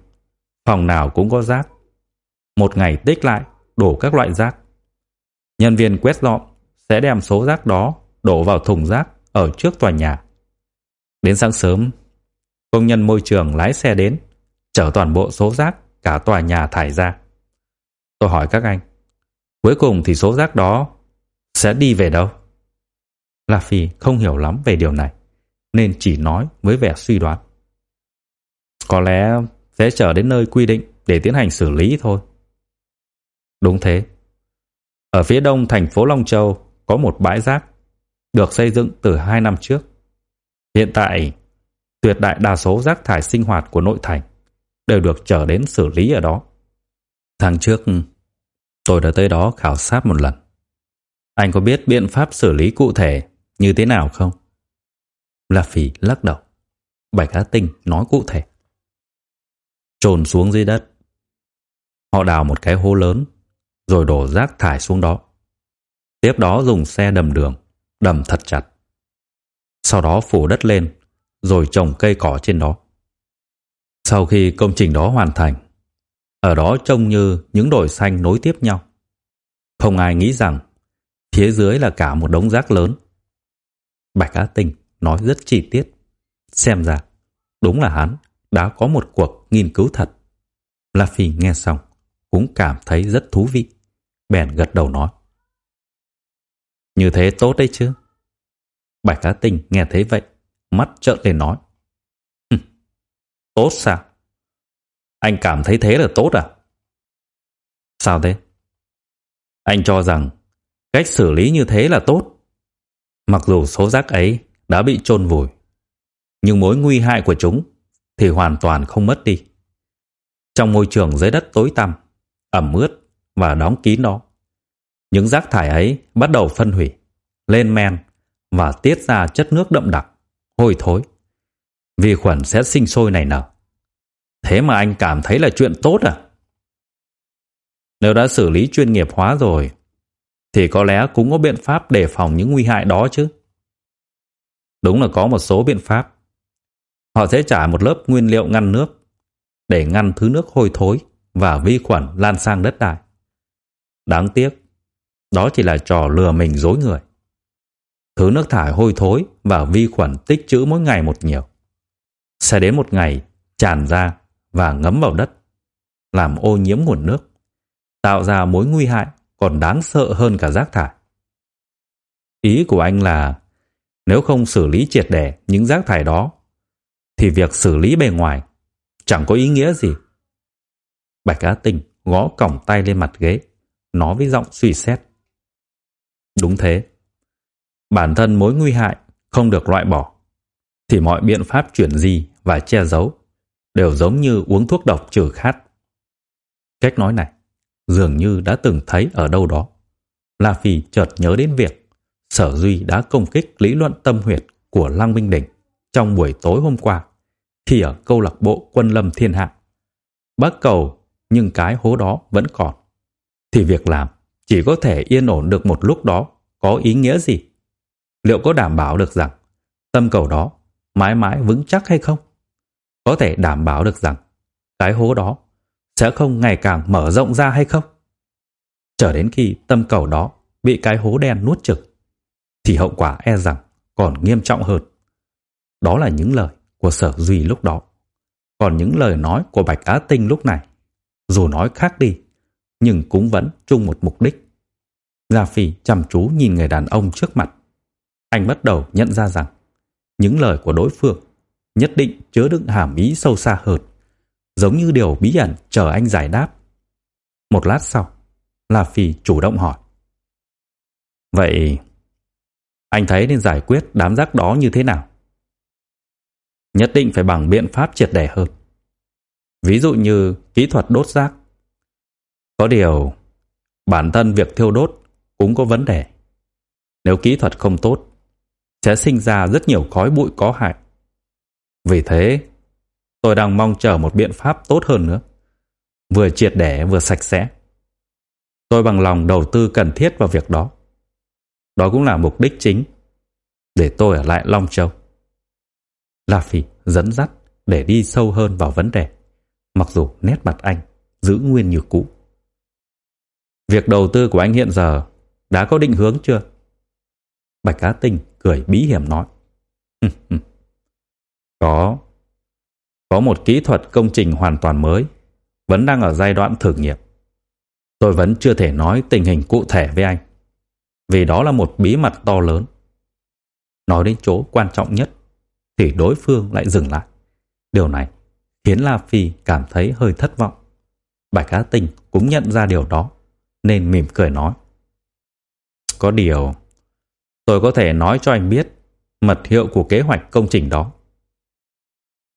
phòng nào cũng có rác. Một ngày tích lại, đổ các loại rác. Nhân viên quét dọn sẽ đem số rác đó đổ vào thùng rác ở trước tòa nhà. Đến sáng sớm, công nhân môi trường lái xe đến, chở toàn bộ số rác cả tòa nhà thải ra. Tôi hỏi các anh, cuối cùng thì số rác đó sẽ đi về đâu? La Phi không hiểu lắm về điều này, nên chỉ nói với vẻ suy đoán. Có lẽ sẽ chở đến nơi quy định để tiến hành xử lý thôi. Đúng thế. Ở phía đông thành phố Long Châu có một bãi rác được xây dựng từ hai năm trước. Hiện tại, tuyệt đại đa số rác thải sinh hoạt của nội thành đều được trở đến xử lý ở đó. Tháng trước, tôi đã tới đó khảo sát một lần. Anh có biết biện pháp xử lý cụ thể như thế nào không? La Phỉ lắc đầu. Bạch Á Tinh nói cụ thể. Trồn xuống dưới đất. Họ đào một cái hố lớn, rồi đổ rác thải xuống đó. Tiếp đó dùng xe đầm đường, đầm thật chặt. Sau đó phủ đất lên, rồi trồng cây cỏ trên đó. Sau khi công trình đó hoàn thành, ở đó trông như những đồi xanh nối tiếp nhau. Không ai nghĩ rằng phía dưới là cả một đống rác lớn. Bạch Á Tình nói rất chi tiết. Xem ra, đúng là hắn đã có một cuộc nghiên cứu thật. La Phi nghe xong, cũng cảm thấy rất thú vị. Bèn gật đầu nói. Như thế tốt đấy chứ. Bạch Á Tình nghe thấy vậy, mắt trợn lên nói. Tốt sao? Anh cảm thấy thế là tốt à? Sao thế? Anh cho rằng cách xử lý như thế là tốt. Mặc dù số rác ấy đã bị chôn vùi, nhưng mối nguy hại của chúng thì hoàn toàn không mất đi. Trong môi trường dưới đất tối tăm, ẩm ướt và đóng kín đó, những rác thải ấy bắt đầu phân hủy, lên men và tiết ra chất nước đậm đặc, hôi thối. Vi khuẩn sẽ sinh sôi này nở. Thế mà anh cảm thấy là chuyện tốt à? Nếu đã xử lý chuyên nghiệp hóa rồi, thì có lẽ cũng có biện pháp đề phòng những nguy hại đó chứ. Đúng là có một số biện pháp. Họ sẽ trải một lớp nguyên liệu ngăn nước để ngăn thứ nước hôi thối và vi khuẩn lan sang đất đai. Đáng tiếc, đó chỉ là trò lừa mình dối người. Thứ nước thải hôi thối và vi khuẩn tích trữ mỗi ngày một nhiều. Sẽ đến một ngày tràn ra và ngấm vào đất, làm ô nhiễm nguồn nước, tạo ra mối nguy hại còn đáng sợ hơn cả rác thải. Ý của anh là nếu không xử lý triệt để những rác thải đó, thì việc xử lý bề ngoài chẳng có ý nghĩa gì. Bạch Á Tinh gõ cổng tay lên mặt ghế, nói với giọng suy xét. Đúng thế. Bản thân mối nguy hại không được loại bỏ, thì mọi biện pháp chuyển di và che giấu đều giống như uống thuốc độc trừ khát. Cách nói này dường như đã từng thấy ở đâu đó. La Phi chợt nhớ đến việc Sở Duy đã công kích lý luận tâm huyệt của Lăng Minh Đỉnh trong buổi tối hôm qua khi ở câu lạc bộ quân lâm thiên hạ. Bác cầu nhưng cái hố đó vẫn còn. Thì việc làm chỉ có thể yên ổn được một lúc đó có ý nghĩa gì? Liệu có đảm bảo được rằng tâm cầu đó mãi mãi vững chắc hay không? Có thể đảm bảo được rằng cái hố đó sẽ không ngày càng mở rộng ra hay không? Chờ đến khi tâm cầu đó bị cái hố đen nuốt trực, thì hậu quả e rằng còn nghiêm trọng hơn. Đó là những lời của sở duy lúc đó. Còn những lời nói của Bạch Á Tinh lúc này, dù nói khác đi, nhưng cũng vẫn chung một mục đích. Gia Phi chăm chú nhìn người đàn ông trước mặt. Anh bắt đầu nhận ra rằng những lời của đối phương nhất định chứa đựng hàm ý sâu xa hơn, giống như điều bí ẩn chờ anh giải đáp. Một lát sau, La Phi chủ động hỏi. Vậy, anh thấy nên giải quyết đám rác đó như thế nào? Nhất định phải bằng biện pháp triệt để hơn. Ví dụ như kỹ thuật đốt rác. Có điều, bản thân việc thiêu đốt cũng có vấn đề. Nếu kỹ thuật không tốt, sẽ sinh ra rất nhiều khói bụi có hại. Vì thế, tôi đang mong chờ một biện pháp tốt hơn nữa. Vừa triệt để vừa sạch sẽ. Tôi bằng lòng đầu tư cần thiết vào việc đó. Đó cũng là mục đích chính để tôi ở lại Long Châu. La Phi dẫn dắt để đi sâu hơn vào vấn đề, mặc dù nét mặt anh giữ nguyên như cũ. Việc đầu tư của anh hiện giờ đã có định hướng chưa? Bạch Cá Tinh cười bí hiểm nói. có. Có một kỹ thuật công trình hoàn toàn mới, vẫn đang ở giai đoạn thử nghiệm. Tôi vẫn chưa thể nói tình hình cụ thể với anh, vì đó là một bí mật to lớn. Nói đến chỗ quan trọng nhất, thì đối phương lại dừng lại. Điều này khiến La Phi cảm thấy hơi thất vọng. Bạch Á Tinh cũng nhận ra điều đó, nên mỉm cười nói. Có điều, tôi có thể nói cho anh biết mật hiệu của kế hoạch công trình đó.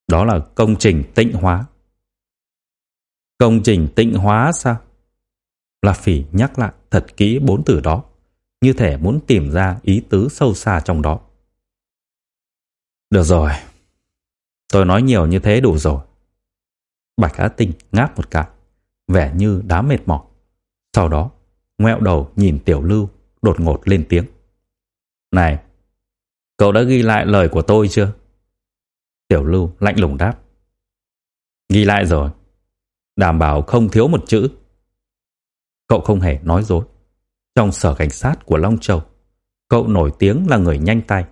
Đó là công trình tịnh hóa. Công trình tịnh hóa sao? La Phỉ nhắc lại thật kỹ bốn từ đó, như thể muốn tìm ra ý tứ sâu xa trong đó. Được rồi, tôi nói nhiều như thế đủ rồi. Bạch Á Tinh ngáp một cái, vẻ như đã mệt mỏi. Sau đó, ngoẹo đầu nhìn Tiểu Lưu đột ngột lên tiếng. Này, cậu đã ghi lại lời của tôi chưa? Tiểu Lưu lạnh lùng đáp. Ghi lại rồi. Đảm bảo không thiếu một chữ. Cậu không hề nói dối. Trong sở cảnh sát của Long Châu, cậu nổi tiếng là người nhanh tay.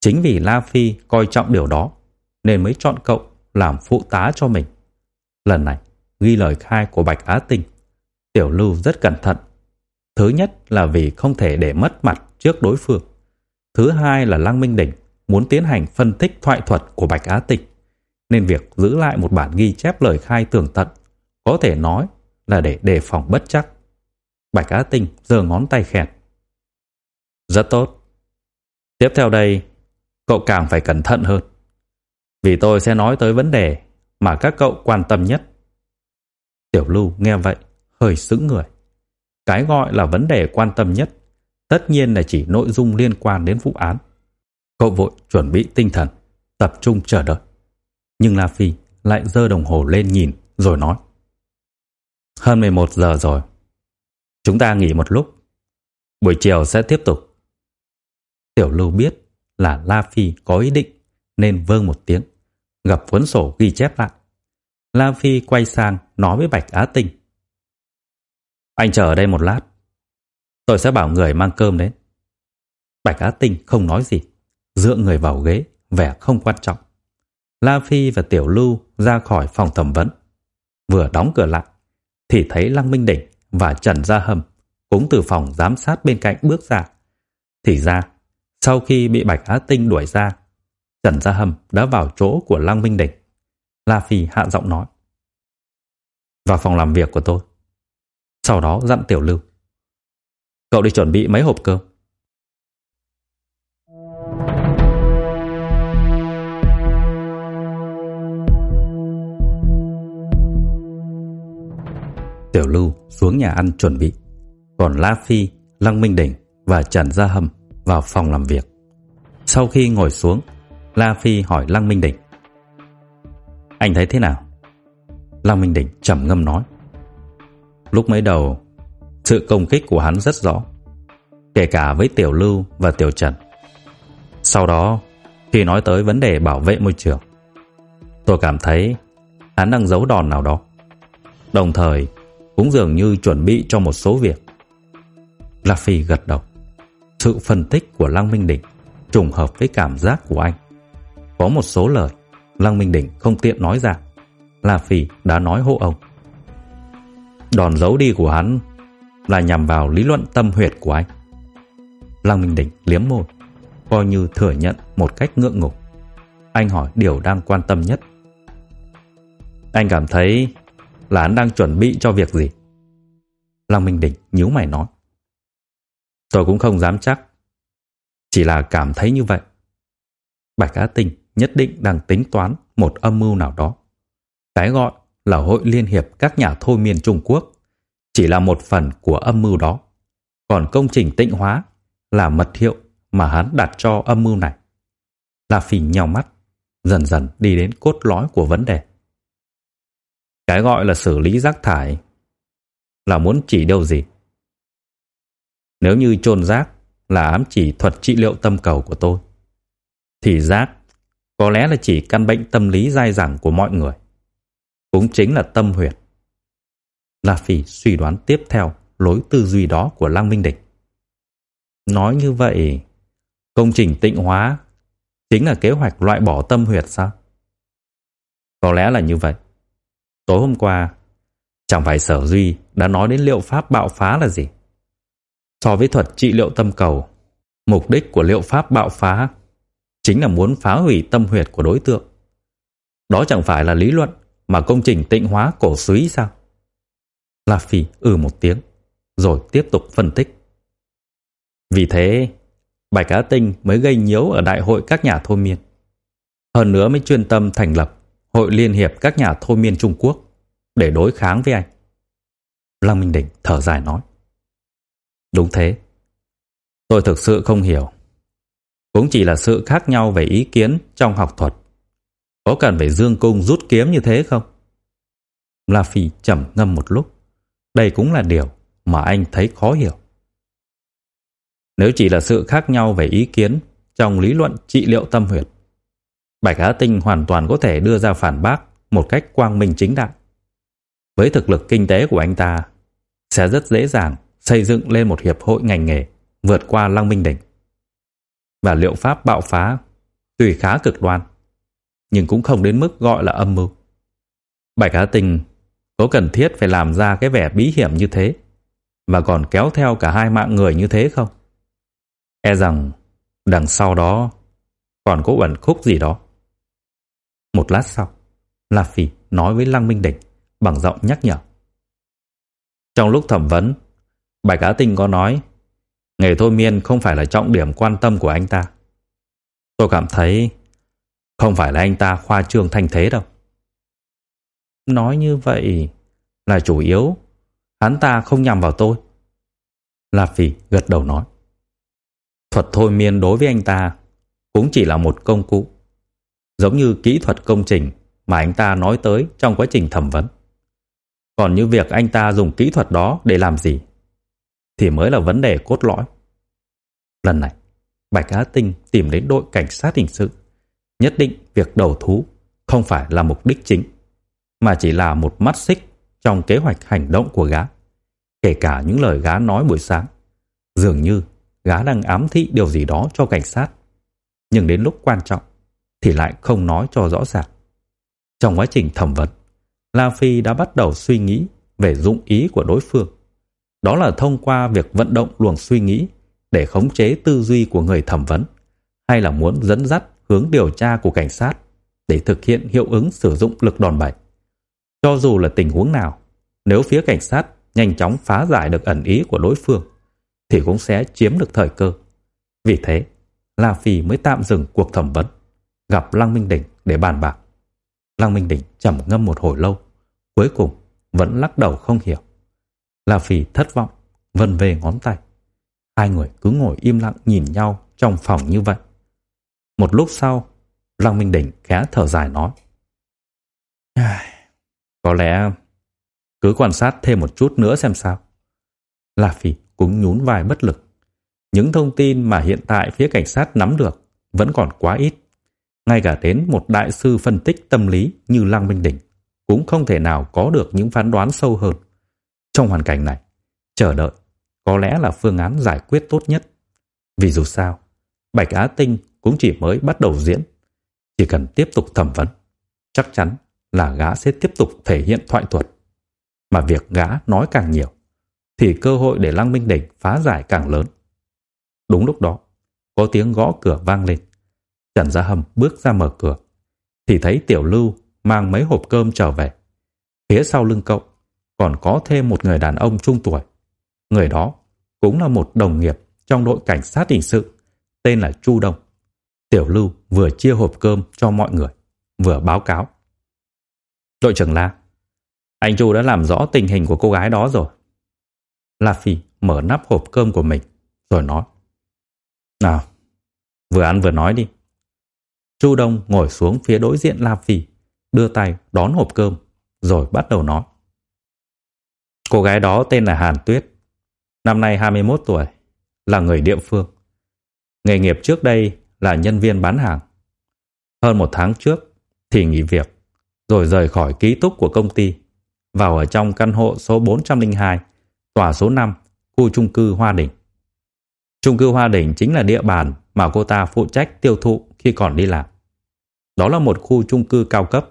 Chính vì La Phi coi trọng điều đó, nên mới chọn cậu làm phụ tá cho mình. Lần này, ghi lời khai của Bạch Á Tinh, Tiểu Lưu rất cẩn thận Thứ nhất là vì không thể để mất mặt trước đối phương. Thứ hai là Lăng Minh Đỉnh muốn tiến hành phân tích thoại thuật của Bạch Á Tịch, nên việc giữ lại một bản ghi chép lời khai tường tận có thể nói là để đề phòng bất chắc. Bạch Á Tinh giơ ngón tay khen. Rất tốt. Tiếp theo đây, cậu càng phải cẩn thận hơn. Vì tôi sẽ nói tới vấn đề mà các cậu quan tâm nhất. Tiểu Lưu nghe vậy, hơi sững người. Cái gọi là vấn đề quan tâm nhất tất nhiên là chỉ nội dung liên quan đến vụ án. Cậu vội chuẩn bị tinh thần, tập trung chờ đợi. Nhưng La Phi lại giơ đồng hồ lên nhìn rồi nói. Hơn 11 giờ rồi. Chúng ta nghỉ một lúc. Buổi chiều sẽ tiếp tục. Tiểu Lưu biết là La Phi có ý định nên vâng một tiếng, gặp cuốn sổ ghi chép lại. La Phi quay sang nói với Bạch Á Tinh. Anh chờ ở đây một lát. Tôi sẽ bảo người mang cơm đến. Bạch Á Tinh không nói gì, dựa người vào ghế, vẻ không quan trọng. La Phi và Tiểu Lưu ra khỏi phòng thẩm vấn. Vừa đóng cửa lại, thì thấy Lăng Minh Đỉnh và Trần Gia Hâm cũng từ phòng giám sát bên cạnh bước ra. Thì ra, sau khi bị Bạch Á Tinh đuổi ra, Trần Gia Hâm đã vào chỗ của Lăng Minh Đỉnh. La Phi hạ giọng nói. Vào phòng làm việc của tôi. Sau đó dặn Tiểu Lưu. Cậu đi chuẩn bị mấy hộp cơm. Tiểu Lưu xuống nhà ăn chuẩn bị. Còn La Phi, Lăng Minh Đỉnh và Trần Gia Hâm vào phòng làm việc. Sau khi ngồi xuống, La Phi hỏi Lăng Minh Đỉnh. Anh thấy thế nào? Lăng Minh Đỉnh trầm ngâm nói. Lúc mới đầu, sự công kích của hắn rất rõ, kể cả với Tiểu Lưu và Tiểu Trần. Sau đó, khi nói tới vấn đề bảo vệ môi trường, tôi cảm thấy hắn đang giấu đòn nào đó. Đồng thời, cũng dường như chuẩn bị cho một số việc. La Phi gật đầu. Sự phân tích của Lăng Minh Đỉnh trùng hợp với cảm giác của anh. Có một số lời Lăng Minh Đỉnh không tiện nói ra. La Phi đã nói hộ ông. Đòn giấu đi của hắn là nhằm vào lý luận tâm huyệt của anh. Lăng Minh Đỉnh liếm môi, coi như thừa nhận một cách ngượng ngùng. Anh hỏi điều đang quan tâm nhất. Anh cảm thấy là anh đang chuẩn bị cho việc gì? Lăng Minh Đỉnh nhíu mày nói. Tôi cũng không dám chắc. Chỉ là cảm thấy như vậy. Bạch Á Tinh nhất định đang tính toán một âm mưu nào đó. Cái gọi là Hội Liên hiệp các nhà thôi miên Trung Quốc chỉ là một phần của âm mưu đó. Còn công trình tịnh hóa là mật hiệu mà hắn đặt cho âm mưu này. La Phi nhau mắt, dần dần đi đến cốt lõi của vấn đề. Cái gọi là xử lý rác thải là muốn chỉ điều gì? Nếu như chôn rác là ám chỉ thuật trị liệu tâm cầu của tôi, thì rác có lẽ là chỉ căn bệnh tâm lý dai dẳng của mọi người. Cũng chính là tâm huyệt. La Phi suy đoán tiếp theo lối tư duy đó của Lăng Minh Địch. Nói như vậy, công trình tịnh hóa chính là kế hoạch loại bỏ tâm huyệt sao? Có lẽ là như vậy. Tối hôm qua, chẳng phải Sở Duy đã nói đến liệu pháp bạo phá là gì? So với thuật trị liệu tâm cầu, mục đích của liệu pháp bạo phá chính là muốn phá hủy tâm huyệt của đối tượng. Đó chẳng phải là lý luận mà công trình tịnh hóa cổ suý sao? La Phi ừ một tiếng, rồi tiếp tục phân tích. Vì thế, Bạch cá Tinh mới gây nhiễu ở đại hội các nhà thôi miên. Hơn nữa mới chuyên tâm thành lập Hội Liên hiệp các nhà thôi miên Trung Quốc để đối kháng với anh. Lăng Minh Đỉnh thở dài nói. Đúng thế. Tôi thực sự không hiểu. Cũng chỉ là sự khác nhau về ý kiến trong học thuật. Có cần phải dương cung rút kiếm như thế không? La Phi trầm ngâm một lúc. Đây cũng là điều mà anh thấy khó hiểu. Nếu chỉ là sự khác nhau về ý kiến trong lý luận trị liệu tâm huyệt, Bạch Á Tinh hoàn toàn có thể đưa ra phản bác một cách quang minh chính đại. Với thực lực kinh tế của anh ta, sẽ rất dễ dàng xây dựng lên một hiệp hội ngành nghề vượt qua Lăng Minh Đỉnh. Và liệu pháp bạo phá tuy khá cực đoan, nhưng cũng không đến mức gọi là âm mưu. Bạch Á Tinh có cần thiết phải làm ra cái vẻ bí hiểm như thế và còn kéo theo cả hai mạng người như thế không? E rằng đằng sau đó còn có ẩn khúc gì đó. Một lát sau, La Phi nói với Lăng Minh Đỉnh bằng giọng nhắc nhở. Trong lúc thẩm vấn, Bạch Á Tinh có nói nghề thôi miên không phải là trọng điểm quan tâm của anh ta. Tôi cảm thấy không phải là anh ta khoa trương thành thế đâu. Nói như vậy là chủ yếu hắn ta không nhằm vào tôi. La Phi gật đầu nói. Thuật thôi miên đối với anh ta cũng chỉ là một công cụ, giống như kỹ thuật công trình mà anh ta nói tới trong quá trình thẩm vấn. Còn như việc anh ta dùng kỹ thuật đó để làm gì thì mới là vấn đề cốt lõi. Lần này, Bạch Á Tinh tìm đến đội cảnh sát hình sự. Nhất định việc đầu thú không phải là mục đích chính, mà chỉ là một mắt xích trong kế hoạch hành động của gã. Kể cả những lời gã nói buổi sáng, dường như gã đang ám thị điều gì đó cho cảnh sát. Nhưng đến lúc quan trọng thì lại không nói cho rõ ràng. Trong quá trình thẩm vấn, La Phi đã bắt đầu suy nghĩ về dụng ý của đối phương. Đó là thông qua việc vận động luồng suy nghĩ để khống chế tư duy của người thẩm vấn hay là muốn dẫn dắt hướng điều tra của cảnh sát để thực hiện hiệu ứng sử dụng lực đòn bẩy. Cho dù là tình huống nào, nếu phía cảnh sát nhanh chóng phá giải được ẩn ý của đối phương thì cũng sẽ chiếm được thời cơ. Vì thế, La Phi mới tạm dừng cuộc thẩm vấn, gặp Lăng Minh Đỉnh để bàn bạc. Lăng Minh Đỉnh trầm ngâm một hồi lâu, cuối cùng vẫn lắc đầu không hiểu. La Phi thất vọng, vân về ngón tay. Hai người cứ ngồi im lặng nhìn nhau trong phòng như vậy. Một lúc sau, Lăng Minh Đỉnh khẽ thở dài nói. Có lẽ cứ quan sát thêm một chút nữa xem sao. La Phi cũng nhún vai bất lực. Những thông tin mà hiện tại phía cảnh sát nắm được vẫn còn quá ít. Ngay cả đến một đại sư phân tích tâm lý như Lăng Minh Đỉnh cũng không thể nào có được những phán đoán sâu hơn. Trong hoàn cảnh này, chờ đợi có lẽ là phương án giải quyết tốt nhất. Vì dù sao, Bạch Á Tinh cũng chỉ mới bắt đầu diễn. Chỉ cần tiếp tục thẩm vấn, chắc chắn là gã sẽ tiếp tục thể hiện thoại thuật. Mà việc gã nói càng nhiều, thì cơ hội để Lăng Minh Đỉnh phá giải càng lớn. Đúng lúc đó, có tiếng gõ cửa vang lên. Trần Gia Hâm bước ra mở cửa, thì thấy Tiểu Lưu mang mấy hộp cơm trở về. Phía sau lưng cậu còn có thêm một người đàn ông trung tuổi. Người đó cũng là một đồng nghiệp trong đội cảnh sát hình sự, tên là Chu Đông. Tiểu Lưu vừa chia hộp cơm cho mọi người, vừa báo cáo. Đội trưởng La, anh Chu đã làm rõ tình hình của cô gái đó rồi. La Phi mở nắp hộp cơm của mình, rồi nói. Nào, vừa ăn vừa nói đi. Chu Đông ngồi xuống phía đối diện La Phi, đưa tay đón hộp cơm, rồi bắt đầu nói. Cô gái đó tên là Hàn Tuyết, năm nay 21 tuổi, là người địa phương. Nghề nghiệp trước đây là nhân viên bán hàng. Hơn một tháng trước thì nghỉ việc, rồi rời khỏi ký túc của công ty, vào ở trong căn hộ số 402, tòa số 5, khu chung cư Hoa Đỉnh. Chung cư Hoa Đỉnh chính là địa bàn mà cô ta phụ trách tiêu thụ khi còn đi làm. Đó là một khu chung cư cao cấp,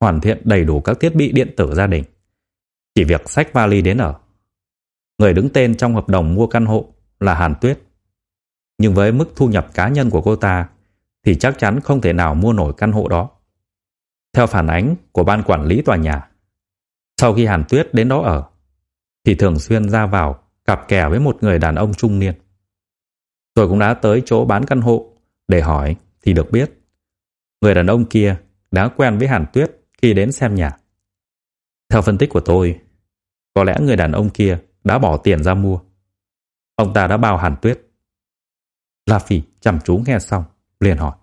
hoàn thiện đầy đủ các thiết bị điện tử gia đình. Chỉ việc xách vali đến ở. Người đứng tên trong hợp đồng mua căn hộ là Hàn Tuyết. Nhưng với mức thu nhập cá nhân của cô ta thì chắc chắn không thể nào mua nổi căn hộ đó. Theo phản ánh của ban quản lý tòa nhà, sau khi Hàn Tuyết đến đó ở, thì thường xuyên ra vào cặp kè với một người đàn ông trung niên. Tôi cũng đã tới chỗ bán căn hộ để hỏi thì được biết người đàn ông kia đã quen với Hàn Tuyết khi đến xem nhà. Theo phân tích của tôi, có lẽ người đàn ông kia đã bỏ tiền ra mua. Ông ta đã bao Hàn Tuyết. La Phi chăm chú nghe xong, liền hỏi.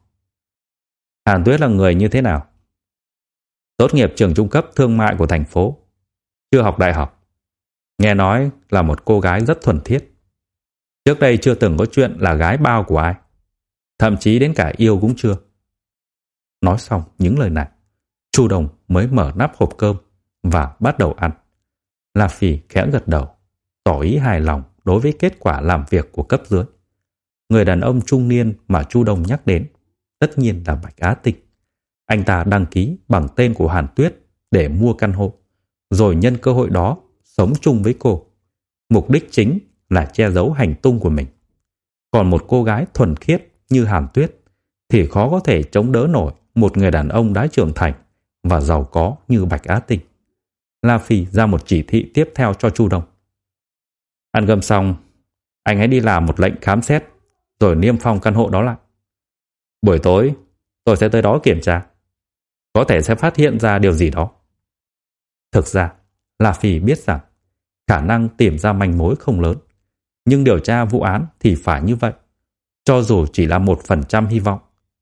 Hàn Tuyết là người như thế nào? Tốt nghiệp trường trung cấp thương mại của thành phố, chưa học đại học. Nghe nói là một cô gái rất thuần thiết. Trước đây chưa từng có chuyện là gái bao của ai. Thậm chí đến cả yêu cũng chưa. Nói xong những lời này, Chu Đồng mới mở nắp hộp cơm và bắt đầu ăn. La Phi khẽ gật đầu, tỏ ý hài lòng đối với kết quả làm việc của cấp dưới. Người đàn ông trung niên mà Chu Đồng nhắc đến, tất nhiên là Bạch Á Tịch. Anh ta đăng ký bằng tên của Hàn Tuyết để mua căn hộ, rồi nhân cơ hội đó sống chung với cô. Mục đích chính là che giấu hành tung của mình. Còn một cô gái thuần khiết như Hàn Tuyết thì khó có thể chống đỡ nổi một người đàn ông đã trưởng thành và giàu có như Bạch Á Tinh. La Phi ra một chỉ thị tiếp theo cho Chu Đông. Ăn cơm xong, anh hãy đi làm một lệnh khám xét rồi niêm phong căn hộ đó lại. Buổi tối, tôi sẽ tới đó kiểm tra. Có thể sẽ phát hiện ra điều gì đó. Thực ra, La Phi biết rằng khả năng tìm ra manh mối không lớn. Nhưng điều tra vụ án thì phải như vậy. Cho dù chỉ là một phần trăm hy vọng,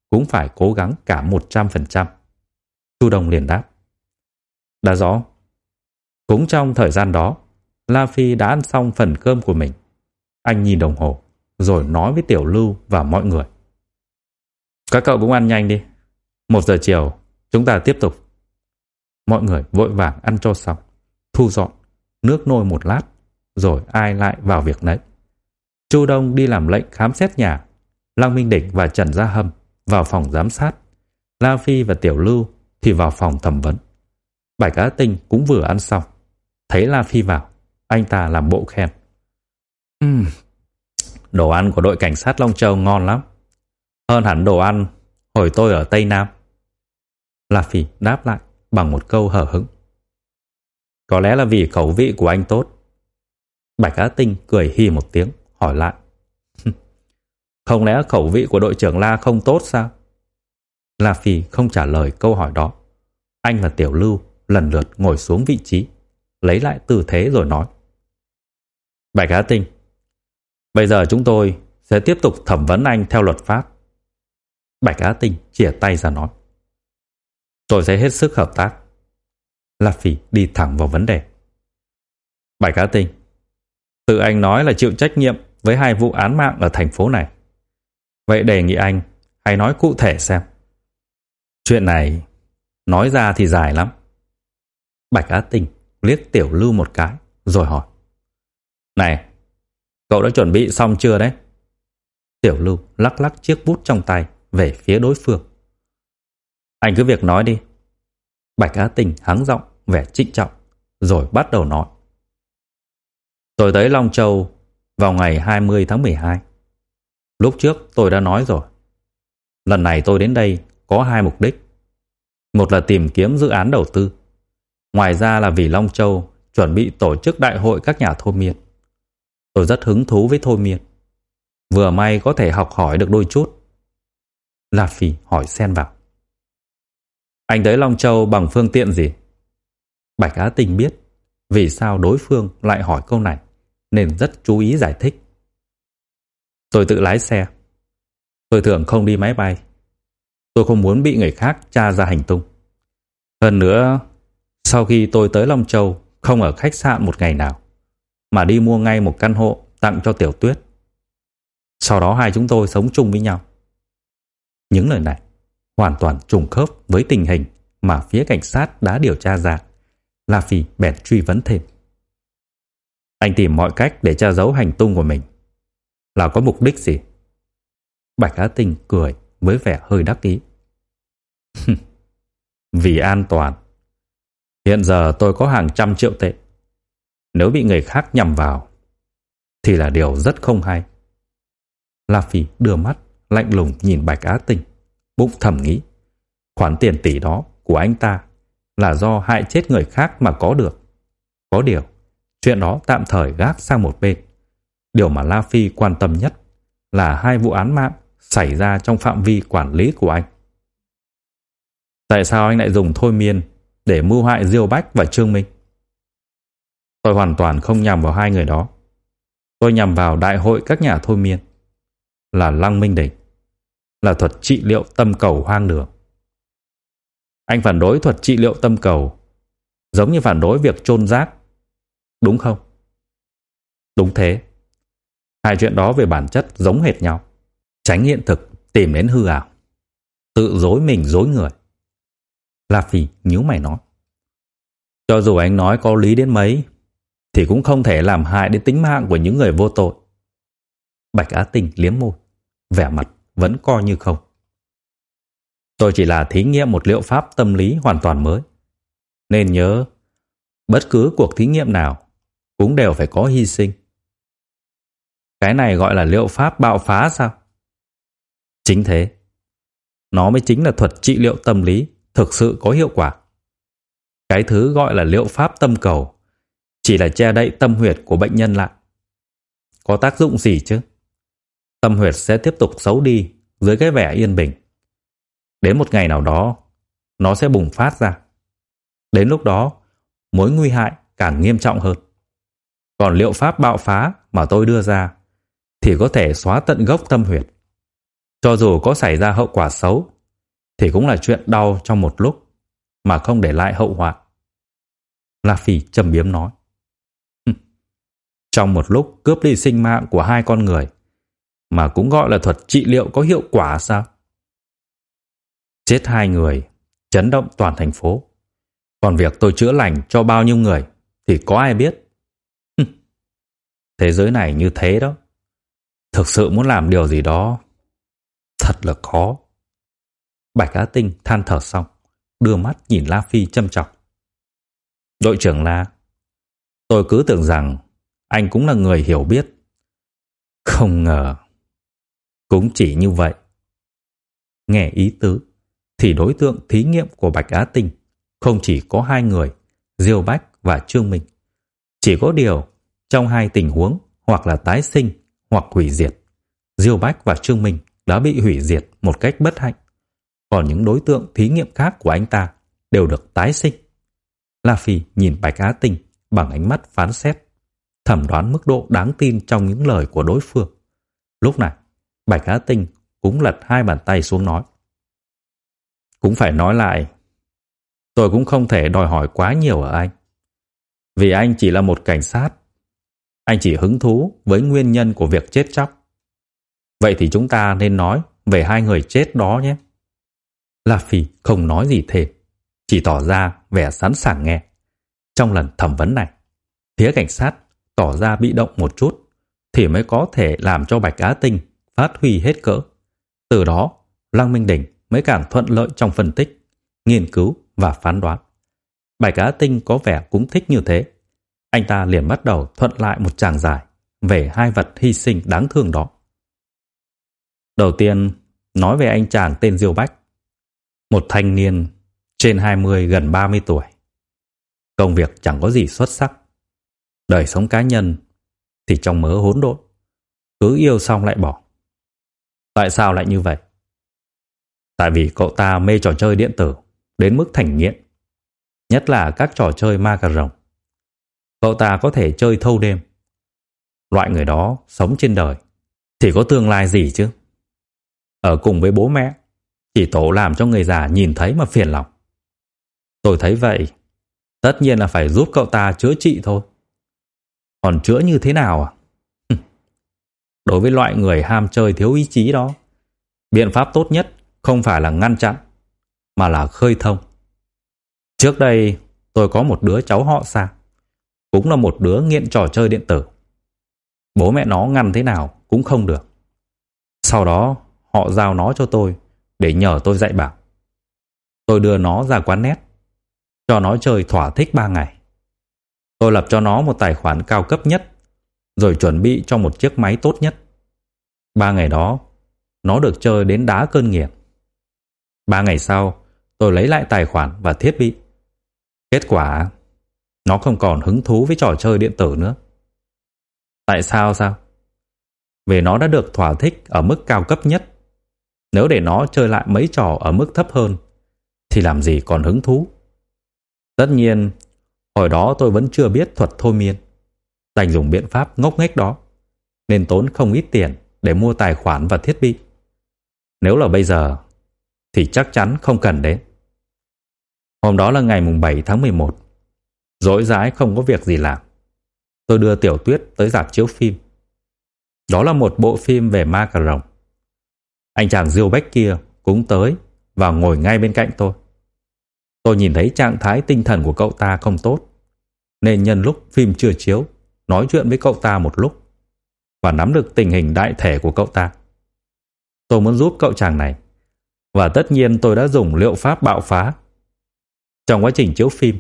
cũng phải cố gắng cả một trăm phần trăm. Chu Đồng liền đáp. Đã rõ. Cũng trong thời gian đó, La Phi đã ăn xong phần cơm của mình. Anh nhìn đồng hồ, rồi nói với Tiểu Lưu và mọi người. Các cậu cũng ăn nhanh đi. Một giờ chiều, chúng ta tiếp tục. Mọi người vội vàng ăn cho xong, thu dọn, nước nôi một lát, rồi ai lại vào việc nấy. Chu Đông đi làm lệnh khám xét nhà, Lăng Minh Đỉnh và Trần Gia Hâm vào phòng giám sát, La Phi và Tiểu Lưu thì vào phòng thẩm vấn. Bạch Á Tinh cũng vừa ăn xong, thấy La Phi vào, anh ta làm bộ khen. Uhm, đồ ăn của đội cảnh sát Long Châu ngon lắm. Hơn hẳn đồ ăn hồi tôi ở Tây Nam. La Phi đáp lại bằng một câu hở hững. Có lẽ là vì khẩu vị của anh tốt. Bạch Á Tinh cười hi một tiếng, hỏi lại. Không lẽ khẩu vị của đội trưởng La không tốt sao? La Phi không trả lời câu hỏi đó. Anh và Tiểu Lưu lần lượt ngồi xuống vị trí, lấy lại tư thế rồi nói. Bạch Á Tinh, bây giờ chúng tôi sẽ tiếp tục thẩm vấn anh theo luật pháp. Bạch Á Tinh chìa tay ra nói. Tôi sẽ hết sức hợp tác. La Phi đi thẳng vào vấn đề. Bạch Á Tinh, tự anh nói là chịu trách nhiệm với hai vụ án mạng ở thành phố này. Vậy đề nghị anh hãy nói cụ thể xem. Chuyện này nói ra thì dài lắm. Bạch Á Tinh liếc Tiểu Lưu một cái rồi hỏi. Này, cậu đã chuẩn bị xong chưa đấy? Tiểu Lưu lắc lắc chiếc bút trong tay về phía đối phương. Anh cứ việc nói đi. Bạch Á Tinh hắng giọng vẻ trịnh trọng, rồi bắt đầu nói. Tôi tới Long Châu vào ngày 20 tháng 12. Lúc trước tôi đã nói rồi. Lần này tôi đến đây có hai mục đích. Một là tìm kiếm dự án đầu tư. Ngoài ra là vì Long Châu chuẩn bị tổ chức đại hội các nhà thôi miên. Tôi rất hứng thú với thôi miên. Vừa may có thể học hỏi được đôi chút. La Phi hỏi xen vào. Anh tới Long Châu bằng phương tiện gì? Bạch Á Tình biết vì sao đối phương lại hỏi câu này nên rất chú ý giải thích. Tôi tự lái xe. Tôi thường không đi máy bay. Tôi không muốn bị người khác tra ra hành tung. Hơn nữa, sau khi tôi tới Long Châu không ở khách sạn một ngày nào, mà đi mua ngay một căn hộ tặng cho Tiểu Tuyết. Sau đó hai chúng tôi sống chung với nhau. Những lời này hoàn toàn trùng khớp với tình hình mà phía cảnh sát đã điều tra ra. La Phi bèn truy vấn thêm. Anh tìm mọi cách để che giấu hành tung của mình. Là có mục đích gì? Bạch Á Tinh cười với vẻ hơi đắc ý. Vì an toàn. Hiện giờ tôi có hàng trăm triệu tệ. Nếu bị người khác nhầm vào, thì là điều rất không hay. La Phi đưa mắt, lạnh lùng nhìn Bạch Á Tinh, bụng thầm nghĩ. Khoản tiền tỷ đó của anh ta là do hại chết người khác mà có được. Có điều, chuyện đó tạm thời gác sang một bên. Điều mà La Phi quan tâm nhất là hai vụ án mạng xảy ra trong phạm vi quản lý của anh. Tại sao anh lại dùng thôi miên để mưu hại Diêu Bách và Trương Minh? Tôi hoàn toàn không nhằm vào hai người đó. Tôi nhằm vào đại hội các nhà thôi miên. Là Lăng Minh Đỉnh. Là thuật trị liệu tâm cầu hoang đường. Anh phản đối thuật trị liệu tâm cầu giống như phản đối việc chôn rác. Đúng không? Đúng thế. Hai chuyện đó về bản chất giống hệt nhau. Tránh hiện thực, tìm đến hư ảo. Tự dối mình dối người. La Phi nhíu mày nói. Cho dù anh nói có lý đến mấy, thì cũng không thể làm hại đến tính mạng của những người vô tội. Bạch Á Tình liếm môi, vẻ mặt vẫn coi như không. Tôi chỉ là thí nghiệm một liệu pháp tâm lý hoàn toàn mới. Nên nhớ, bất cứ cuộc thí nghiệm nào cũng đều phải có hy sinh. Cái này gọi là liệu pháp bạo phá sao? Chính thế. Nó mới chính là thuật trị liệu tâm lý thực sự có hiệu quả. Cái thứ gọi là liệu pháp tâm cầu chỉ là che đậy tâm huyệt của bệnh nhân lại. Có tác dụng gì chứ? Tâm huyệt sẽ tiếp tục xấu đi dưới cái vẻ yên bình. Đến một ngày nào đó, nó sẽ bùng phát ra. Đến lúc đó, mối nguy hại càng nghiêm trọng hơn. Còn liệu pháp bạo phá mà tôi đưa ra thì có thể xóa tận gốc tâm huyệt. Cho dù có xảy ra hậu quả xấu thì cũng là chuyện đau trong một lúc mà không để lại hậu họa. La Phi trầm biếm nói. Trong một lúc cướp đi sinh mạng của hai con người mà cũng gọi là thuật trị liệu có hiệu quả sao? Chết hai người, chấn động toàn thành phố. Còn việc tôi chữa lành cho bao nhiêu người thì có ai biết. Thế giới này như thế đó. Thực sự muốn làm điều gì đó thật là khó. Bạch Á Tinh than thở xong, đưa mắt nhìn La Phi châm chọc. Đội trưởng La, tôi cứ tưởng rằng anh cũng là người hiểu biết. Không ngờ, cũng chỉ như vậy. Nghe ý tứ, thì đối tượng thí nghiệm của Bạch Á Tinh không chỉ có hai người, Diêu Bách và Trương Minh. Chỉ có điều, trong hai tình huống hoặc là tái sinh hoặc hủy diệt, Diêu Bách và Trương Minh đã bị hủy diệt một cách bất hạnh. Còn những đối tượng thí nghiệm khác của anh ta đều được tái sinh. La Phi nhìn Bạch Á Tinh bằng ánh mắt phán xét, thẩm đoán mức độ đáng tin trong những lời của đối phương. Lúc này, Bạch Á Tinh cũng lật hai bàn tay xuống nói. Cũng phải nói lại, tôi cũng không thể đòi hỏi quá nhiều ở anh. Vì anh chỉ là một cảnh sát. Anh chỉ hứng thú với nguyên nhân của việc chết chóc. Vậy thì chúng ta nên nói về hai người chết đó nhé. La Phi không nói gì thêm, chỉ tỏ ra vẻ sẵn sàng nghe. Trong lần thẩm vấn này, phía cảnh sát tỏ ra bị động một chút thì mới có thể làm cho Bạch Á Tinh phát huy hết cỡ. Từ đó, Lăng Minh Đỉnh mới càng thuận lợi trong phân tích, nghiên cứu và phán đoán. Bài cá tinh có vẻ cũng thích như thế. anh ta liền bắt đầu thuận lại một tràng giải về hai vật hy sinh đáng thương đó. Đầu tiên, nói về anh chàng tên Diêu Bách. Một thanh niên trên 20 gần 30 tuổi. Công việc chẳng có gì xuất sắc. Đời sống cá nhân thì trong mớ hỗn độn. Cứ yêu xong lại bỏ. Tại sao lại như vậy? Tại vì cậu ta mê trò chơi điện tử đến mức thành nghiện. Nhất là các trò chơi ma cà rồng. Cậu ta có thể chơi thâu đêm. Loại người đó sống trên đời thì có tương lai gì chứ? Ở cùng với bố mẹ chỉ tổ làm cho người già nhìn thấy mà phiền lòng. Tôi thấy vậy, tất nhiên là phải giúp cậu ta chữa trị thôi. Còn chữa như thế nào à? Đối với loại người ham chơi thiếu ý chí đó, biện pháp tốt nhất không phải là ngăn chặn, mà là khơi thông. Trước đây, tôi có một đứa cháu họ xa, cũng là một đứa nghiện trò chơi điện tử. Bố mẹ nó ngăn thế nào cũng không được. Sau đó, họ giao nó cho tôi để nhờ tôi dạy bảo. Tôi đưa nó ra quán nét, cho nó chơi thỏa thích 3 ngày. Tôi lập cho nó một tài khoản cao cấp nhất, rồi chuẩn bị cho một chiếc máy tốt nhất. Ba ngày đó, nó được chơi đến đá cơn nghiện. Ba ngày sau, tôi lấy lại tài khoản và thiết bị. Kết quả, nó không còn hứng thú với trò chơi điện tử nữa. Tại sao sao? Vì nó đã được thỏa thích ở mức cao cấp nhất. Nếu để nó chơi lại mấy trò ở mức thấp hơn, thì làm gì còn hứng thú. Tất nhiên, hồi đó tôi vẫn chưa biết thuật thôi miên. Đành dùng biện pháp ngốc nghếch đó, nên tốn không ít tiền để mua tài khoản và thiết bị. Nếu là bây giờ, thì chắc chắn không cần đến. Hôm đó là ngày mùng 7 tháng 11. Rỗi rãi không có việc gì làm. Tôi đưa Tiểu Tuyết tới dạp chiếu phim. Đó là một bộ phim về ma cà rồng. Anh chàng Diêu Bách kia cũng tới và ngồi ngay bên cạnh tôi. Tôi nhìn thấy trạng thái tinh thần của cậu ta không tốt, nên nhân lúc phim chưa chiếu, nói chuyện với cậu ta một lúc và nắm được tình hình đại thể của cậu ta. Tôi muốn giúp cậu chàng này, và tất nhiên tôi đã dùng liệu pháp bạo phá. Trong quá trình chiếu phim,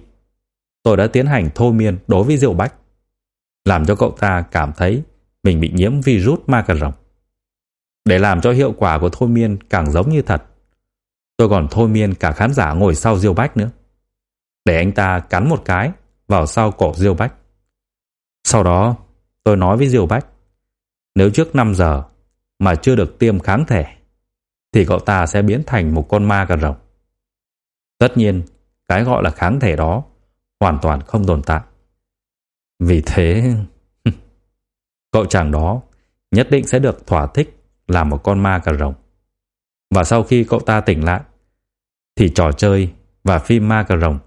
tôi đã tiến hành thôi miên đối với Diệu Bách, làm cho cậu ta cảm thấy mình bị nhiễm virus ma cà rồng. Để làm cho hiệu quả của thôi miên càng giống như thật, tôi còn thôi miên cả khán giả ngồi sau Diêu Bách nữa. Để anh ta cắn một cái vào sau cổ Diêu Bách. Sau đó, tôi nói với Diêu Bách, nếu trước 5 giờ mà chưa được tiêm kháng thể, thì cậu ta sẽ biến thành một con ma cà rồng. Tất nhiên, cái gọi là kháng thể đó hoàn toàn không tồn tại. Vì thế, cậu chàng đó nhất định sẽ được thỏa thích làm một con ma cà rồng. Và sau khi cậu ta tỉnh lại, thì trò chơi và phim ma cà rồng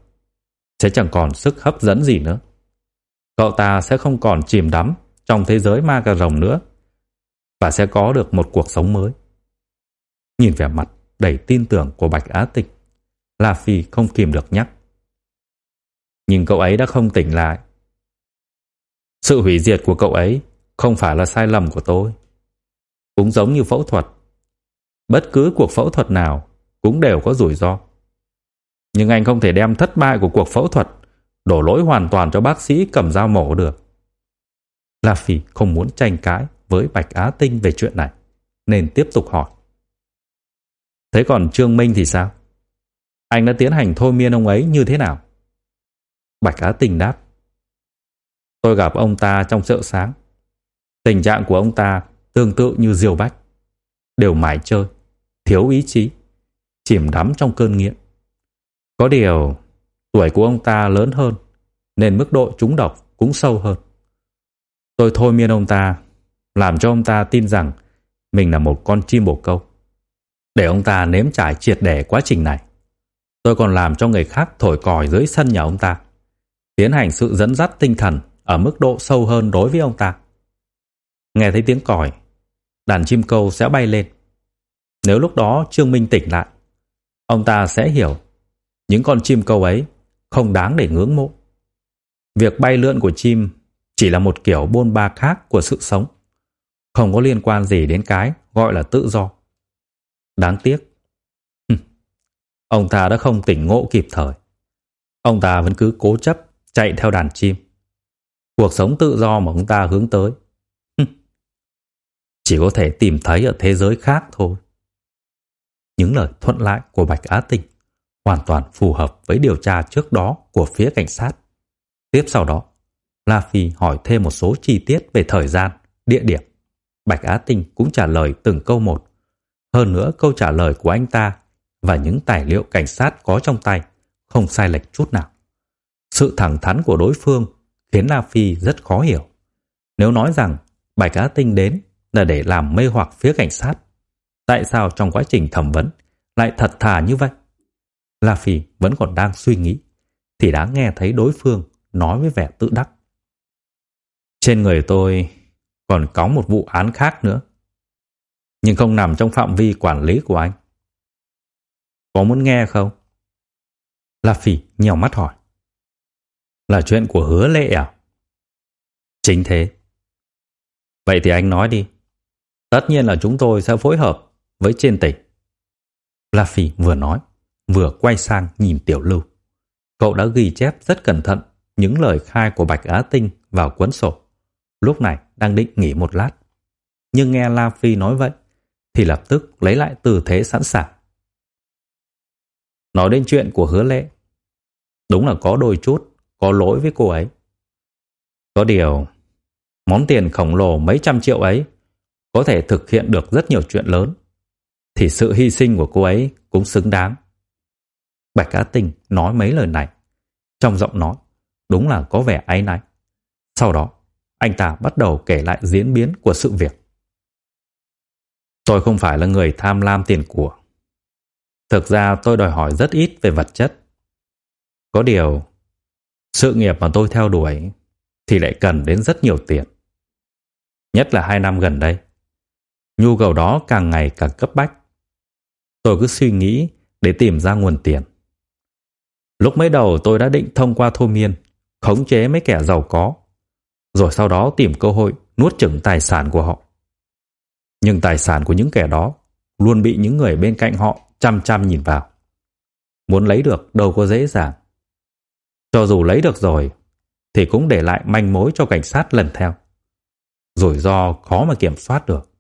sẽ chẳng còn sức hấp dẫn gì nữa. Cậu ta sẽ không còn chìm đắm trong thế giới ma cà rồng nữa và sẽ có được một cuộc sống mới. Nhìn vẻ mặt đầy tin tưởng của Bạch Á Tịch, La Phi không kìm được nhắc. Nhưng cậu ấy đã không tỉnh lại. Sự hủy diệt của cậu ấy không phải là sai lầm của tôi. Cũng giống như phẫu thuật. Bất cứ cuộc phẫu thuật nào cũng đều có rủi ro. Nhưng anh không thể đem thất bại của cuộc phẫu thuật đổ lỗi hoàn toàn cho bác sĩ cầm dao mổ được. La Phi không muốn tranh cãi với Bạch Á Tinh về chuyện này, nên tiếp tục hỏi. Thế còn Trương Minh thì sao? Anh đã tiến hành thôi miên ông ấy như thế nào? Bạch Á tình đáp. Tôi gặp ông ta trong chợ sáng. Tình trạng của ông ta tương tự như diều Bách. Đều mải chơi, thiếu ý chí, chìm đắm trong cơn nghiện. Có điều, tuổi của ông ta lớn hơn, nên mức độ trúng độc cũng sâu hơn. Tôi thôi miên ông ta, làm cho ông ta tin rằng mình là một con chim bồ câu. Để ông ta nếm trải triệt để quá trình này. Tôi còn làm cho người khác thổi còi dưới sân nhà ông ta, tiến hành sự dẫn dắt tinh thần ở mức độ sâu hơn đối với ông ta. Nghe thấy tiếng còi, đàn chim câu sẽ bay lên. Nếu lúc đó Trương Minh tỉnh lại, ông ta sẽ hiểu những con chim câu ấy không đáng để ngưỡng mộ. Việc bay lượn của chim chỉ là một kiểu bôn ba khác của sự sống, không có liên quan gì đến cái gọi là tự do. Đáng tiếc. Ông ta đã không tỉnh ngộ kịp thời. Ông ta vẫn cứ cố chấp chạy theo đàn chim. Cuộc sống tự do mà ông ta hướng tới. Chỉ có thể tìm thấy ở thế giới khác thôi. Những lời thuận lại của Bạch Á Tinh hoàn toàn phù hợp với điều tra trước đó của phía cảnh sát. Tiếp sau đó, La Phi hỏi thêm một số chi tiết về thời gian, địa điểm. Bạch Á Tinh cũng trả lời từng câu một. Hơn nữa câu trả lời của anh ta và những tài liệu cảnh sát có trong tay không sai lệch chút nào. Sự thẳng thắn của đối phương khiến La Phi rất khó hiểu. Nếu nói rằng Bạch Á Tinh đến là để làm mê hoặc phía cảnh sát, tại sao trong quá trình thẩm vấn lại thật thà như vậy? La Phi vẫn còn đang suy nghĩ, thì đã nghe thấy đối phương nói với vẻ tự đắc. Trên người tôi còn có một vụ án khác nữa, nhưng không nằm trong phạm vi quản lý của anh. Có muốn nghe không? La Phi nhèo mắt hỏi. Là chuyện của hứa lệ à? Chính thế. Vậy thì anh nói đi. Tất nhiên là chúng tôi sẽ phối hợp với trên tỉnh. La Phi vừa nói, vừa quay sang nhìn Tiểu Lưu. Cậu đã ghi chép rất cẩn thận những lời khai của Bạch Á Tinh vào cuốn sổ. Lúc này đang định nghỉ một lát. Nhưng nghe La Phi nói vậy, thì lập tức lấy lại tư thế sẵn sàng. Nói đến chuyện của hứa lệ, đúng là có đôi chút có lỗi với cô ấy. Có điều, món tiền khổng lồ mấy trăm triệu ấy có thể thực hiện được rất nhiều chuyện lớn, thì sự hy sinh của cô ấy cũng xứng đáng. Bạch Á Tinh nói mấy lời này, trong giọng nói đúng là có vẻ áy náy. Sau đó, anh ta bắt đầu kể lại diễn biến của sự việc. Tôi không phải là người tham lam tiền của. Thực ra tôi đòi hỏi rất ít về vật chất. Có điều, sự nghiệp mà tôi theo đuổi thì lại cần đến rất nhiều tiền. Nhất là hai năm gần đây. Nhu cầu đó càng ngày càng cấp bách. Tôi cứ suy nghĩ để tìm ra nguồn tiền. Lúc mới đầu tôi đã định thông qua thôi miên, khống chế mấy kẻ giàu có, rồi sau đó tìm cơ hội nuốt chửng tài sản của họ. Nhưng tài sản của những kẻ đó luôn bị những người bên cạnh họ chăm chăm nhìn vào. Muốn lấy được đâu có dễ dàng. Cho dù lấy được rồi, thì cũng để lại manh mối cho cảnh sát lần theo. Rủi ro khó mà kiểm soát được.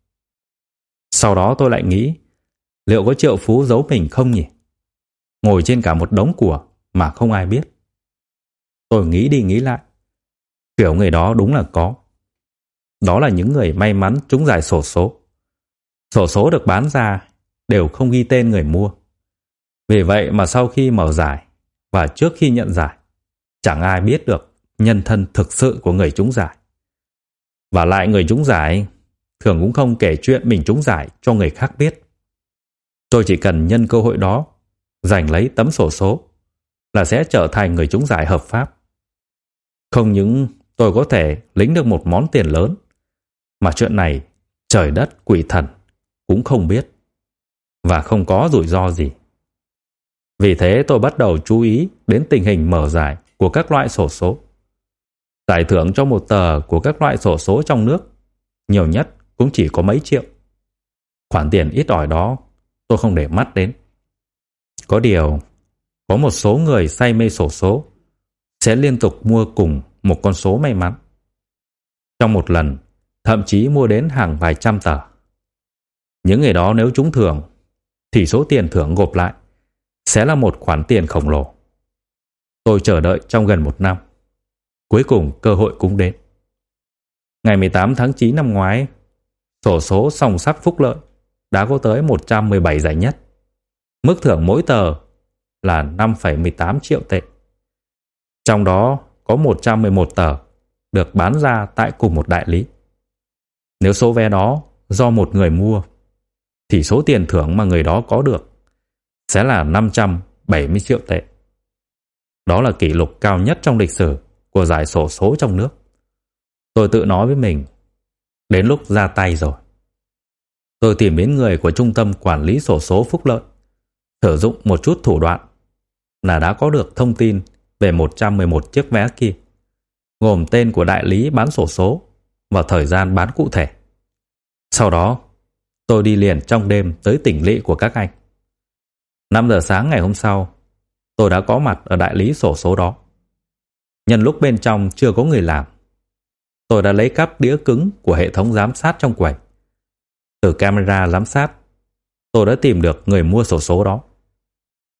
Sau đó tôi lại nghĩ, liệu có triệu phú giấu mình không nhỉ? Ngồi trên cả một đống của mà không ai biết. Tôi nghĩ đi nghĩ lại. Kiểu người đó đúng là có. Đó là những người may mắn trúng giải sổ số. Sổ số được bán ra đều không ghi tên người mua. Vì vậy mà sau khi mở giải và trước khi nhận giải, chẳng ai biết được nhân thân thực sự của người trúng giải. Và lại người trúng giải thường cũng không kể chuyện mình trúng giải cho người khác biết. Tôi chỉ cần nhân cơ hội đó giành lấy tấm sổ số là sẽ trở thành người trúng giải hợp pháp. Không những tôi có thể lĩnh được một món tiền lớn, mà chuyện này trời đất quỷ thần cũng không biết và không có rủi ro gì. Vì thế tôi bắt đầu chú ý đến tình hình mở giải của các loại sổ số. Giải thưởng cho một tờ của các loại sổ số trong nước, nhiều nhất cũng chỉ có mấy triệu. Khoản tiền ít ỏi đó tôi không để mắt đến. Có điều, có một số người say mê sổ số sẽ liên tục mua cùng một con số may mắn. Trong một lần, thậm chí mua đến hàng vài trăm tờ. Những người đó nếu trúng thưởng, thì số tiền thưởng gộp lại sẽ là một khoản tiền khổng lồ. Tôi chờ đợi trong gần một năm. Cuối cùng cơ hội cũng đến. Ngày 18 tháng 9 năm ngoái, sổ số song sắt phúc lợi đã có tới 117 giải nhất. Mức thưởng mỗi tờ là 5,18 triệu tệ. Trong đó có 111 tờ được bán ra tại cùng một đại lý. Nếu số vé đó do một người mua, thì số tiền thưởng mà người đó có được sẽ là 570 triệu tệ. Đó là kỷ lục cao nhất trong lịch sử của giải sổ số trong nước. Tôi tự nói với mình, đến lúc ra tay rồi. Tôi tìm đến người của trung tâm quản lý sổ số phúc lợi, sử dụng một chút thủ đoạn là đã có được thông tin về 111 chiếc vé kia, gồm tên của đại lý bán sổ số và thời gian bán cụ thể. Sau đó, tôi đi liền trong đêm tới tỉnh lỵ của các anh. 5 giờ sáng ngày hôm sau, tôi đã có mặt ở đại lý sổ số đó. Nhân lúc bên trong chưa có người làm, tôi đã lấy cắp đĩa cứng của hệ thống giám sát trong quầy. Từ camera giám sát, tôi đã tìm được người mua sổ số đó.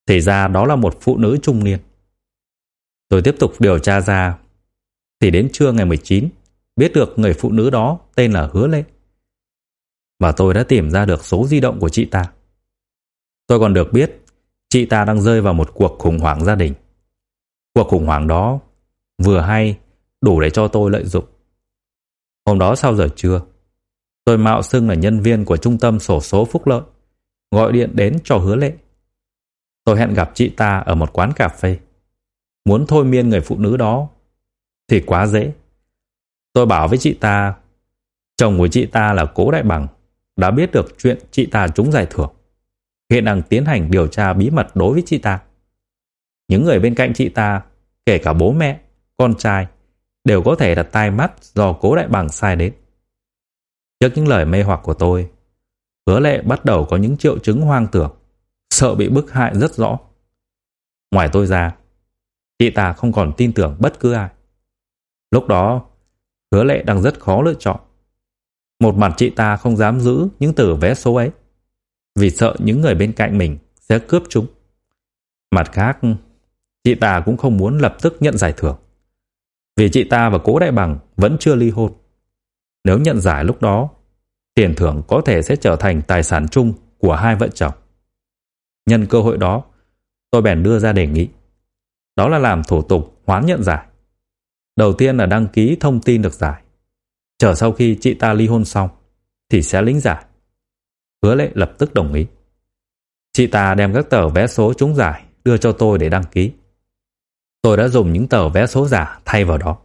Thì ra đó là một phụ nữ trung niên. Tôi tiếp tục điều tra ra, thì đến trưa ngày 19, biết được người phụ nữ đó tên là Hứa Lệ. Và tôi đã tìm ra được số di động của chị ta. Tôi còn được biết, chị ta đang rơi vào một cuộc khủng hoảng gia đình. Cuộc khủng hoảng đó vừa hay đủ để cho tôi lợi dụng. Hôm đó sau giờ trưa, tôi mạo xưng là nhân viên của trung tâm sổ số Phúc Lợi, gọi điện đến cho hứa lệ. Tôi hẹn gặp chị ta ở một quán cà phê. Muốn thôi miên người phụ nữ đó thì quá dễ. Tôi bảo với chị ta, chồng của chị ta là Cố Đại Bằng, đã biết được chuyện chị ta trúng giải thưởng. Hiện đang tiến hành điều tra bí mật đối với chị ta. Những người bên cạnh chị ta, kể cả bố mẹ, con trai, đều có thể là tai mắt do Cố Đại Bằng sai đến. Trước những lời mê hoặc của tôi, hứa lệ bắt đầu có những triệu chứng hoang tưởng, sợ bị bức hại rất rõ. Ngoài tôi ra, chị ta không còn tin tưởng bất cứ ai. Lúc đó, hứa lệ đang rất khó lựa chọn. Một mặt chị ta không dám giữ những tờ vé số ấy, vì sợ những người bên cạnh mình sẽ cướp chúng. Mặt khác, chị ta cũng không muốn lập tức nhận giải thưởng. Vì chị ta và Cố Đại Bằng vẫn chưa ly hôn. Nếu nhận giải lúc đó, tiền thưởng có thể sẽ trở thành tài sản chung của hai vợ chồng. Nhân cơ hội đó, tôi bèn đưa ra đề nghị. Đó là làm thủ tục hoán nhận giải. Đầu tiên là đăng ký thông tin được giải. Chờ sau khi chị ta ly hôn xong, thì sẽ lĩnh giải. Hứa lệ lập tức đồng ý. Chị ta đem các tờ vé số trúng giải đưa cho tôi để đăng ký. Tôi đã dùng những tờ vé số giả thay vào đó.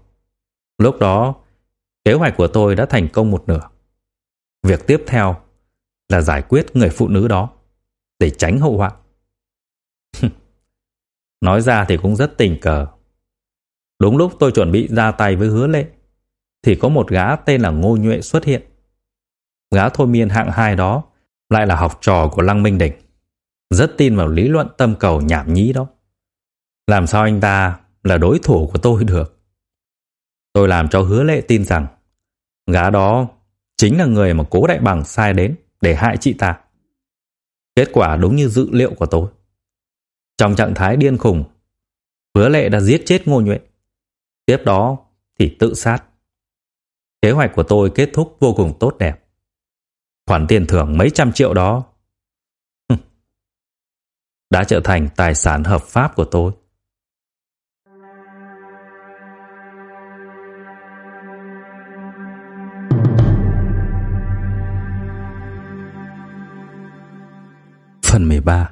Lúc đó, kế hoạch của tôi đã thành công một nửa. Việc tiếp theo là giải quyết người phụ nữ đó để tránh hậu họa. Nói ra thì cũng rất tình cờ. Đúng lúc tôi chuẩn bị ra tay với hứa lệ, thì có một gã tên là Ngô Nhuệ xuất hiện. Gã thôi miên hạng hai đó lại là học trò của Lăng Minh Đỉnh. Rất tin vào lý luận tâm cầu nhảm nhí đó. Làm sao anh ta là đối thủ của tôi được? Tôi làm cho hứa lệ tin rằng gã đó chính là người mà cố đại bằng sai đến để hại chị ta. Kết quả đúng như dự liệu của tôi. Trong trạng thái điên khùng, hứa lệ đã giết chết ngô nhuệ. Tiếp đó thì tự sát. Kế hoạch của tôi kết thúc vô cùng tốt đẹp. Khoản tiền thưởng mấy trăm triệu đó đã trở thành tài sản hợp pháp của tôi. Phần 13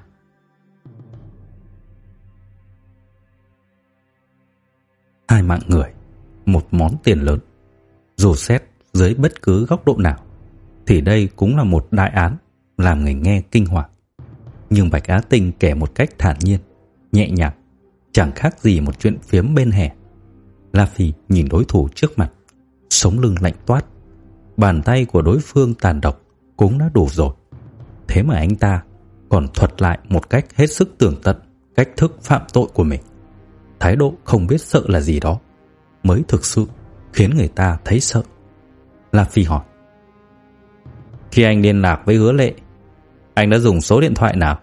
Hai mạng người, một món tiền lớn. Dù xét dưới bất cứ góc độ nào, thì đây cũng là một đại án làm người nghe kinh hoàng. Nhưng Bạch Á Tinh kể một cách thản nhiên, nhẹ nhàng, chẳng khác gì một chuyện phiếm bên hè. La Phi nhìn đối thủ trước mặt, sống lưng lạnh toát. Bàn tay của đối phương tàn độc cũng đã đủ rồi. Thế mà anh ta còn thuật lại một cách hết sức tường tận cách thức phạm tội của mình. Thái độ không biết sợ là gì đó mới thực sự khiến người ta thấy sợ. La Phi hỏi. Khi anh liên lạc với hứa lệ, anh đã dùng số điện thoại nào?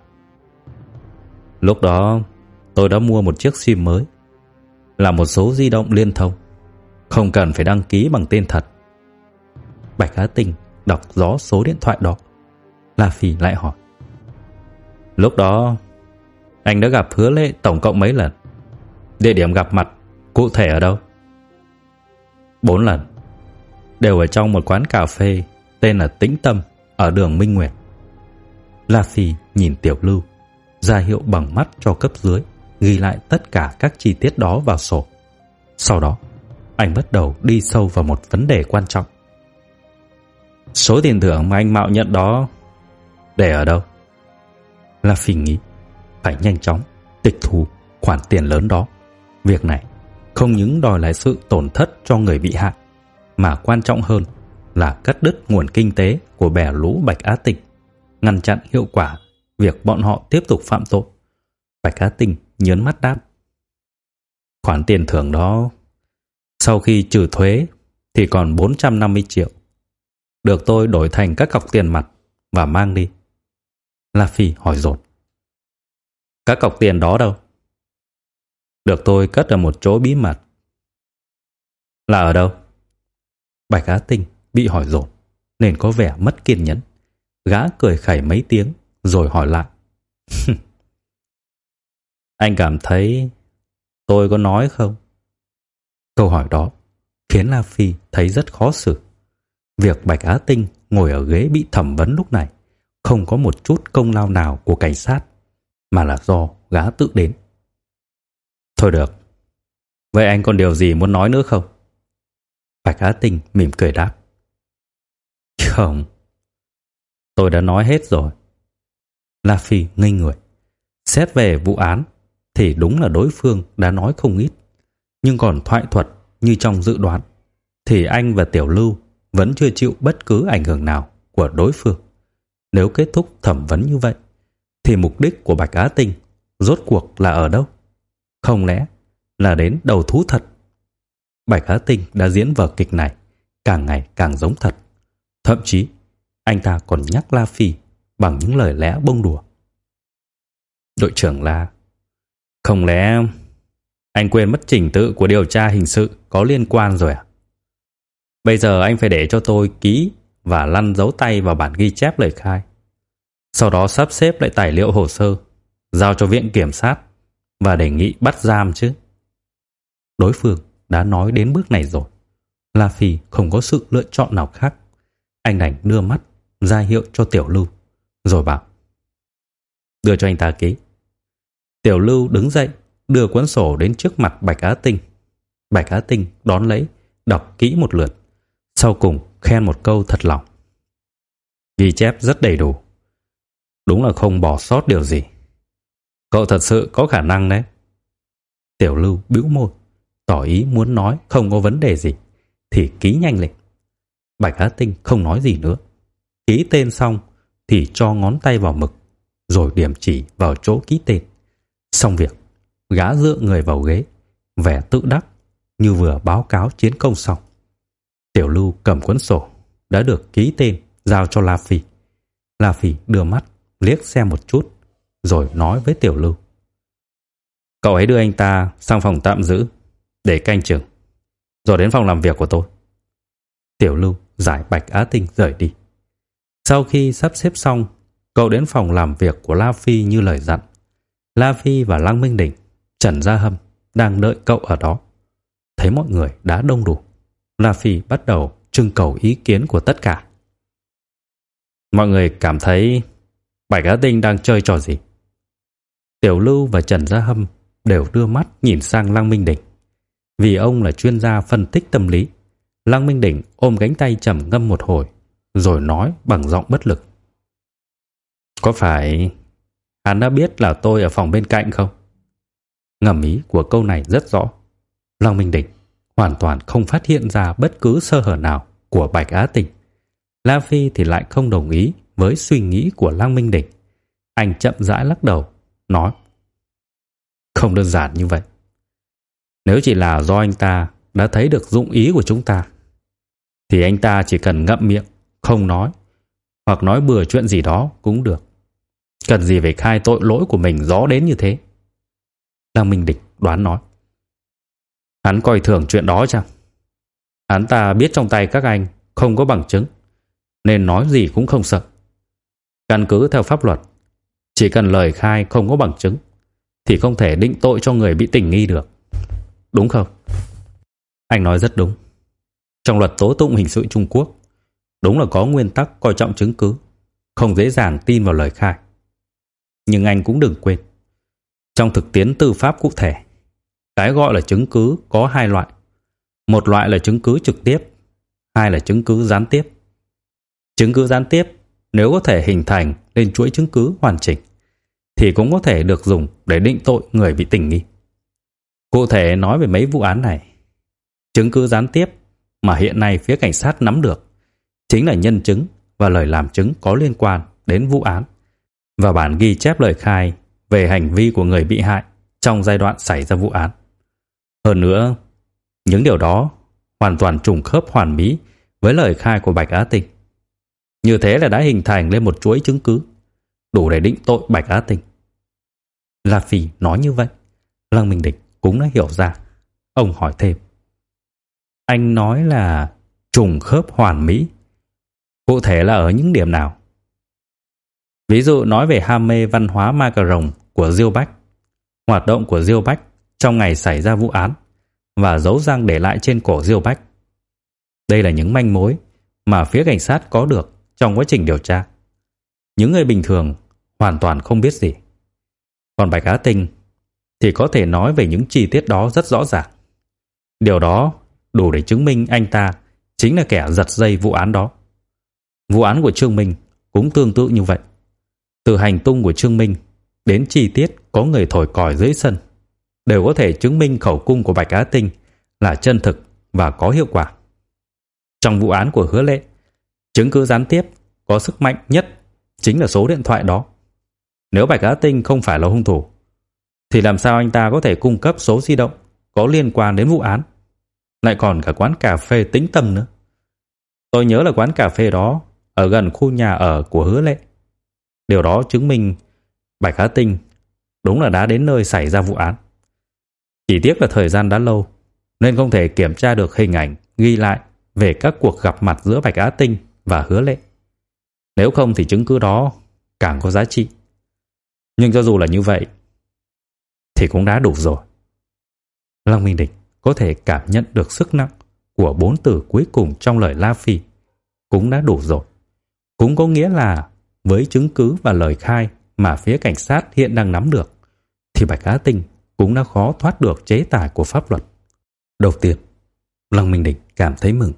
Lúc đó, tôi đã mua một chiếc SIM mới, là một số di động liên thông, không cần phải đăng ký bằng tên thật. Bạch Á tình đọc rõ số điện thoại đó. La Phi lại hỏi. Lúc đó, anh đã gặp hứa lệ tổng cộng mấy lần? Địa điểm gặp mặt cụ thể ở đâu? Bốn lần. Đều ở trong một quán cà phê tên là Tĩnh Tâm ở đường Minh Nguyệt. La Phi nhìn Tiểu Lưu, ra hiệu bằng mắt cho cấp dưới, ghi lại tất cả các chi tiết đó vào sổ. Sau đó, anh bắt đầu đi sâu vào một vấn đề quan trọng. Số tiền thưởng mà anh mạo nhận đó để ở đâu? La Phi nghĩ phải nhanh chóng tịch thu khoản tiền lớn đó. Việc này không những đòi lại sự tổn thất cho người bị hại, mà quan trọng hơn là cắt đứt nguồn kinh tế của bè lũ Bạch Á Tinh, ngăn chặn hiệu quả việc bọn họ tiếp tục phạm tội. Bạch Á Tinh nhớn mắt đáp. Khoản tiền thưởng đó, sau khi trừ thuế, thì còn 450 triệu. Được tôi đổi thành các cọc tiền mặt và mang đi. La Phi hỏi dồn. Các cọc tiền đó đâu? Được tôi cất ở một chỗ bí mật. Là ở đâu? Bạch Á Tinh bị hỏi dồn nên có vẻ mất kiên nhẫn. Gã cười khẩy mấy tiếng rồi hỏi lại. Anh cảm thấy tôi có nói không? Câu hỏi đó khiến La Phi thấy rất khó xử. Việc Bạch Á Tinh ngồi ở ghế bị thẩm vấn lúc này không có một chút công lao nào của cảnh sát, mà là do gã tự đến. Thôi được. Vậy anh còn điều gì muốn nói nữa không? Bạch Á Tinh mỉm cười đáp. Không. Tôi đã nói hết rồi. La Phi ngây người. Xét về vụ án thì đúng là đối phương đã nói không ít. Nhưng còn thoại thuật như trong dự đoán thì anh và Tiểu Lưu vẫn chưa chịu bất cứ ảnh hưởng nào của đối phương. Nếu kết thúc thẩm vấn như vậy thì mục đích của Bạch Á Tinh rốt cuộc là ở đâu? Không lẽ là đến đầu thú thật? Bạch Á Tinh đã diễn vở kịch này càng ngày càng giống thật. Thậm chí anh ta còn nhắc La Phi bằng những lời lẽ bông đùa. Đội trưởng La, không lẽ anh quên mất trình tự của điều tra hình sự có liên quan rồi à? Bây giờ anh phải để cho tôi ký và lăn dấu tay vào bản ghi chép lời khai. Sau đó sắp xếp lại tài liệu hồ sơ, giao cho viện kiểm sát và đề nghị bắt giam chứ. Đối phương đã nói đến bước này rồi. La Phi không có sự lựa chọn nào khác. Anh đành đưa mắt ra hiệu cho Tiểu Lưu, rồi bảo. Đưa cho anh ta ký. Tiểu Lưu đứng dậy, đưa cuốn sổ đến trước mặt Bạch Á Tinh. Bạch Á Tinh đón lấy, đọc kỹ một lượt. Sau cùng khen một câu thật lòng. Ghi chép rất đầy đủ. Đúng là không bỏ sót điều gì. Cậu thật sự có khả năng đấy. Tiểu Lưu bĩu môi, tỏ ý muốn nói không có vấn đề gì, thì ký nhanh lệnh. Bạch Á Tinh không nói gì nữa. Ký tên xong thì cho ngón tay vào mực, rồi điểm chỉ vào chỗ ký tên. Xong việc, gã dựa người vào ghế, vẻ tự đắc như vừa báo cáo chiến công xong. Tiểu Lưu cầm cuốn sổ đã được ký tên giao cho La Phi. La Phi đưa mắt liếc xem một chút rồi nói với Tiểu Lưu. Cậu ấy đưa anh ta sang phòng tạm giữ để canh chừng, rồi đến phòng làm việc của tôi. Tiểu Lưu giải Bạch Á Tinh rời đi. Sau khi sắp xếp xong, cậu đến phòng làm việc của La Phi như lời dặn. La Phi và Lăng Minh Đình, Trần Gia Hâm đang đợi cậu ở đó. Thấy mọi người đã đông đủ, La Phi bắt đầu trưng cầu ý kiến của tất cả. Mọi người cảm thấy Bạch Á Tinh đang chơi trò gì? Tiểu Lưu và Trần Gia Hâm đều đưa mắt nhìn sang Lăng Minh Đỉnh. Vì ông là chuyên gia phân tích tâm lý, Lăng Minh Đỉnh ôm cánh tay trầm ngâm một hồi, rồi nói bằng giọng bất lực. Có phải hắn đã biết là tôi ở phòng bên cạnh không? Ngầm ý của câu này rất rõ. Lăng Minh Đỉnh hoàn toàn không phát hiện ra bất cứ sơ hở nào của Bạch Á Tình. La Phi thì lại không đồng ý với suy nghĩ của Lăng Minh Đỉnh. Anh chậm rãi lắc đầu, nói Không đơn giản như vậy. Nếu chỉ là do anh ta đã thấy được dụng ý của chúng ta, thì anh ta chỉ cần ngậm miệng, không nói, hoặc nói bừa chuyện gì đó cũng được. Cần gì phải khai tội lỗi của mình rõ đến như thế? Lăng Minh Địch đoán nói. Hắn coi thường chuyện đó chăng? Hắn ta biết trong tay các anh không có bằng chứng, nên nói gì cũng không sợ. Căn cứ theo pháp luật, chỉ cần lời khai không có bằng chứng, thì không thể định tội cho người bị tình nghi được. Đúng không? Anh nói rất đúng. Trong luật tố tụng hình sự Trung Quốc, đúng là có nguyên tắc coi trọng chứng cứ, không dễ dàng tin vào lời khai. Nhưng anh cũng đừng quên, trong thực tiễn tư pháp cụ thể, cái gọi là chứng cứ có hai loại. Một loại là chứng cứ trực tiếp, hai là chứng cứ gián tiếp. Chứng cứ gián tiếp nếu có thể hình thành lên chuỗi chứng cứ hoàn chỉnh thì cũng có thể được dùng để định tội người bị tình nghi. Cụ thể nói về mấy vụ án này, chứng cứ gián tiếp mà hiện nay phía cảnh sát nắm được chính là nhân chứng và lời làm chứng có liên quan đến vụ án và bản ghi chép lời khai về hành vi của người bị hại trong giai đoạn xảy ra vụ án. Hơn nữa, những điều đó hoàn toàn trùng khớp hoàn mỹ với lời khai của Bạch Á Tinh. Như thế là đã hình thành lên một chuỗi chứng cứ đủ để định tội Bạch Á Tinh. La Phi nói như vậy, Lăng Minh Địch cũng đã hiểu ra. Ông hỏi thêm. Anh nói là trùng khớp hoàn mỹ. Cụ thể là ở những điểm nào? Ví dụ nói về ham mê văn hóa ma cà rồng của Diêu Bách, hoạt động của Diêu Bách trong ngày xảy ra vụ án và dấu răng để lại trên cổ Diêu Bách. Đây là những manh mối mà phía cảnh sát có được trong quá trình điều tra. Những người bình thường hoàn toàn không biết gì. Còn Bạch Á Tinh thì có thể nói về những chi tiết đó rất rõ ràng. Điều đó đủ để chứng minh anh ta chính là kẻ giật dây vụ án đó. Vụ án của Trương Minh cũng tương tự như vậy. Từ hành tung của Trương Minh đến chi tiết có người thổi còi dưới sân đều có thể chứng minh khẩu cung của Bạch Á Tinh là chân thực và có hiệu quả. Trong vụ án của Hứa Lệ, chứng cứ gián tiếp có sức mạnh nhất chính là số điện thoại đó. Nếu Bạch Á Tinh không phải là hung thủ, thì làm sao anh ta có thể cung cấp số di động có liên quan đến vụ án? Lại còn cả quán cà phê tĩnh tâm nữa. Tôi nhớ là quán cà phê đó ở gần khu nhà ở của Hứa Lệ. Điều đó chứng minh Bạch Á Tinh đúng là đã đến nơi xảy ra vụ án. Chỉ tiếc là thời gian đã lâu, nên không thể kiểm tra được hình ảnh ghi lại về các cuộc gặp mặt giữa Bạch Á Tinh và Hứa Lệ. Nếu không thì chứng cứ đó càng có giá trị. Nhưng cho dù là như vậy, thì cũng đã đủ rồi. Long Minh Địch có thể cảm nhận được sức nặng của bốn từ cuối cùng trong lời La Phi cũng đã đủ rồi. Cũng có nghĩa là với chứng cứ và lời khai mà phía cảnh sát hiện đang nắm được, thì Bạch Á Tinh cũng đã khó thoát được chế tài của pháp luật. Đầu tiên, Lăng Minh Địch cảm thấy mừng,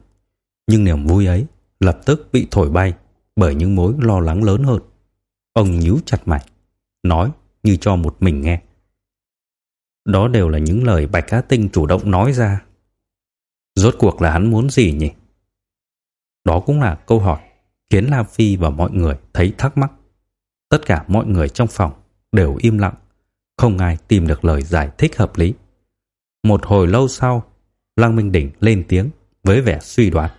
nhưng niềm vui ấy lập tức bị thổi bay bởi những mối lo lắng lớn hơn. Ông nhíu chặt mày, nói như cho một mình nghe. Đó đều là những lời Bạch Á Tinh chủ động nói ra. Rốt cuộc là hắn muốn gì nhỉ? Đó cũng là câu hỏi khiến La Phi và mọi người thấy thắc mắc. Tất cả mọi người trong phòng đều im lặng, không ai tìm được lời giải thích hợp lý. Một hồi lâu sau, Lăng Minh Đỉnh lên tiếng với vẻ suy đoán.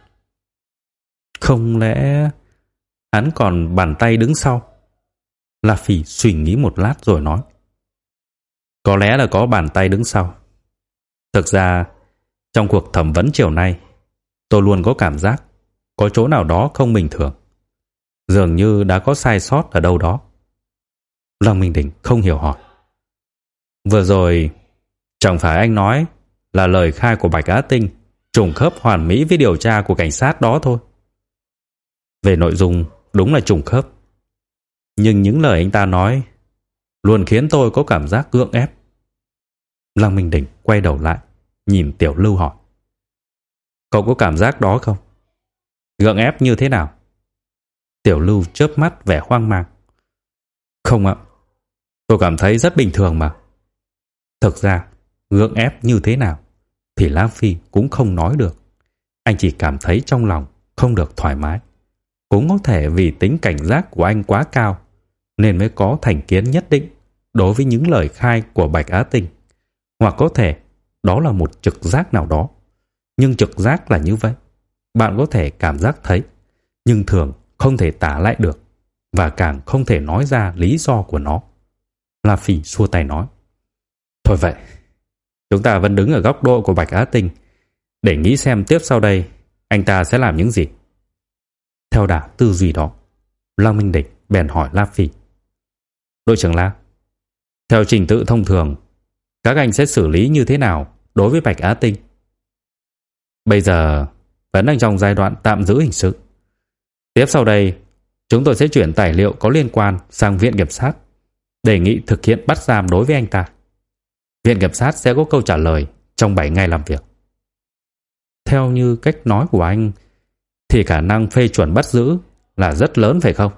Không lẽ hắn còn bàn tay đứng sau? La phỉ suy nghĩ một lát rồi nói. Có lẽ là có bàn tay đứng sau. Thực ra, trong cuộc thẩm vấn chiều nay, tôi luôn có cảm giác có chỗ nào đó không bình thường. Dường như đã có sai sót ở đâu đó. Lăng Minh Đình không hiểu hỏi. Vừa rồi, chẳng phải anh nói là lời khai của Bạch Á Tinh trùng khớp hoàn mỹ với điều tra của cảnh sát đó thôi. Về nội dung, đúng là trùng khớp. Nhưng những lời anh ta nói luôn khiến tôi có cảm giác gượng ép. Lăng Minh đỉnh quay đầu lại, nhìn Tiểu Lưu hỏi. Cậu có cảm giác đó không? Gượng ép như thế nào? Tiểu Lưu chớp mắt vẻ hoang mang. Không ạ, tôi cảm thấy rất bình thường mà. Thực ra, gượng ép như thế nào thì Lam Phi cũng không nói được. Anh chỉ cảm thấy trong lòng không được thoải mái. Cũng có thể vì tính cảnh giác của anh quá cao nên mới có thành kiến nhất định đối với những lời khai của Bạch Á Tinh. Hoặc có thể đó là một trực giác nào đó. Nhưng trực giác là như vậy. Bạn có thể cảm giác thấy, nhưng thường không thể tả lại được và càng không thể nói ra lý do của nó. La phỉ xua tay nói. Thôi vậy, chúng ta vẫn đứng ở góc độ của Bạch Á Tinh để nghĩ xem tiếp sau đây anh ta sẽ làm những gì. Theo đà tư duy đó, Lăng Minh Địch bèn hỏi La Phi. Đội trưởng La, theo trình tự thông thường, các anh sẽ xử lý như thế nào đối với Bạch Á Tinh? Bây giờ vẫn đang trong giai đoạn tạm giữ hình sự. Tiếp sau đây, chúng tôi sẽ chuyển tài liệu có liên quan sang viện kiểm sát, đề nghị thực hiện bắt giam đối với anh ta. Viện kiểm sát sẽ có câu trả lời trong 7 ngày làm việc. Theo như cách nói của anh, thì khả năng phê chuẩn bắt giữ là rất lớn phải không?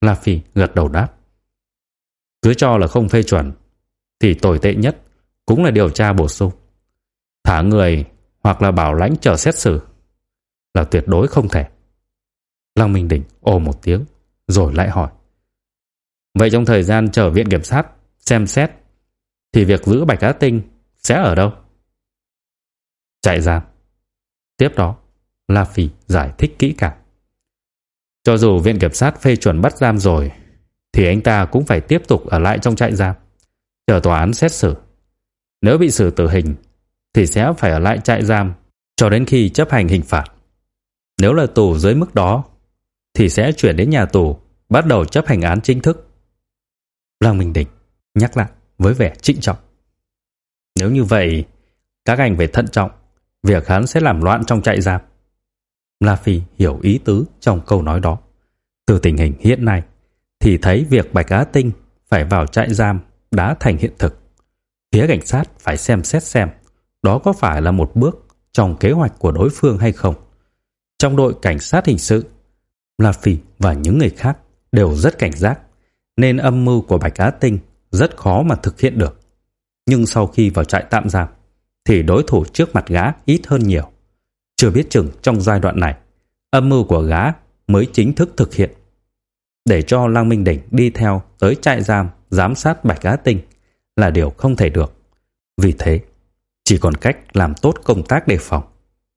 La Phi gật đầu đáp. Cứ cho là không phê chuẩn, thì tồi tệ nhất cũng là điều tra bổ sung. Thả người hoặc là bảo lãnh chờ xét xử là tuyệt đối không thể. Lăng Minh Đình ồ một tiếng, rồi lại hỏi. Vậy trong thời gian chờ viện kiểm sát xem xét, thì việc giữ Bạch Á Tinh sẽ ở đâu? Chạy giam. Tiếp đó, La Phi giải thích kỹ càng. Cho dù viện kiểm sát phê chuẩn bắt giam rồi, thì anh ta cũng phải tiếp tục ở lại trong trại giam, chờ tòa án xét xử. Nếu bị xử tử hình, thì sẽ phải ở lại trại giam cho đến khi chấp hành hình phạt. Nếu là tù dưới mức đó, thì sẽ chuyển đến nhà tù, bắt đầu chấp hành án chính thức. Lăng Minh Định nhắc lại với vẻ trịnh trọng. Nếu như vậy, các anh phải thận trọng, việc hắn sẽ làm loạn trong trại giam. La Phi hiểu ý tứ trong câu nói đó. Từ tình hình hiện nay, thì thấy việc Bạch Á Tinh phải vào trại giam đã thành hiện thực. Phía cảnh sát phải xem xét xem đó có phải là một bước trong kế hoạch của đối phương hay không. Trong đội cảnh sát hình sự, La Phi và những người khác đều rất cảnh giác, nên âm mưu của Bạch Á Tinh rất khó mà thực hiện được. Nhưng sau khi vào trại tạm giam, thì đối thủ trước mặt gã ít hơn nhiều. Chưa biết chừng trong giai đoạn này, âm mưu của gã mới chính thức thực hiện. Để cho Lăng Minh Đỉnh đi theo tới trại giam giám sát Bạch Á Tinh là điều không thể được. Vì thế, chỉ còn cách làm tốt công tác đề phòng,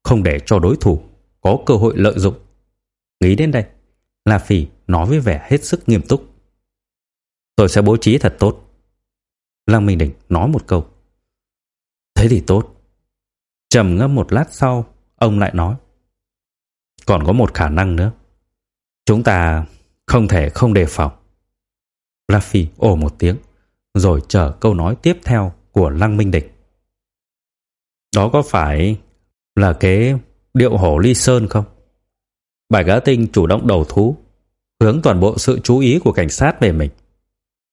không để cho đối thủ có cơ hội lợi dụng. Nghĩ đến đây, La Phi nói với vẻ hết sức nghiêm túc. Tôi sẽ bố trí thật tốt. Lăng Minh Đỉnh nói một câu. Thế thì tốt. Trầm ngâm một lát sau, ông lại nói. Còn có một khả năng nữa. Chúng ta không thể không đề phòng. La ồ một tiếng, rồi chờ câu nói tiếp theo của Lăng Minh Địch. Đó có phải là cái điệu hổ ly sơn không? Bài gã tinh chủ động đầu thú, hướng toàn bộ sự chú ý của cảnh sát về mình.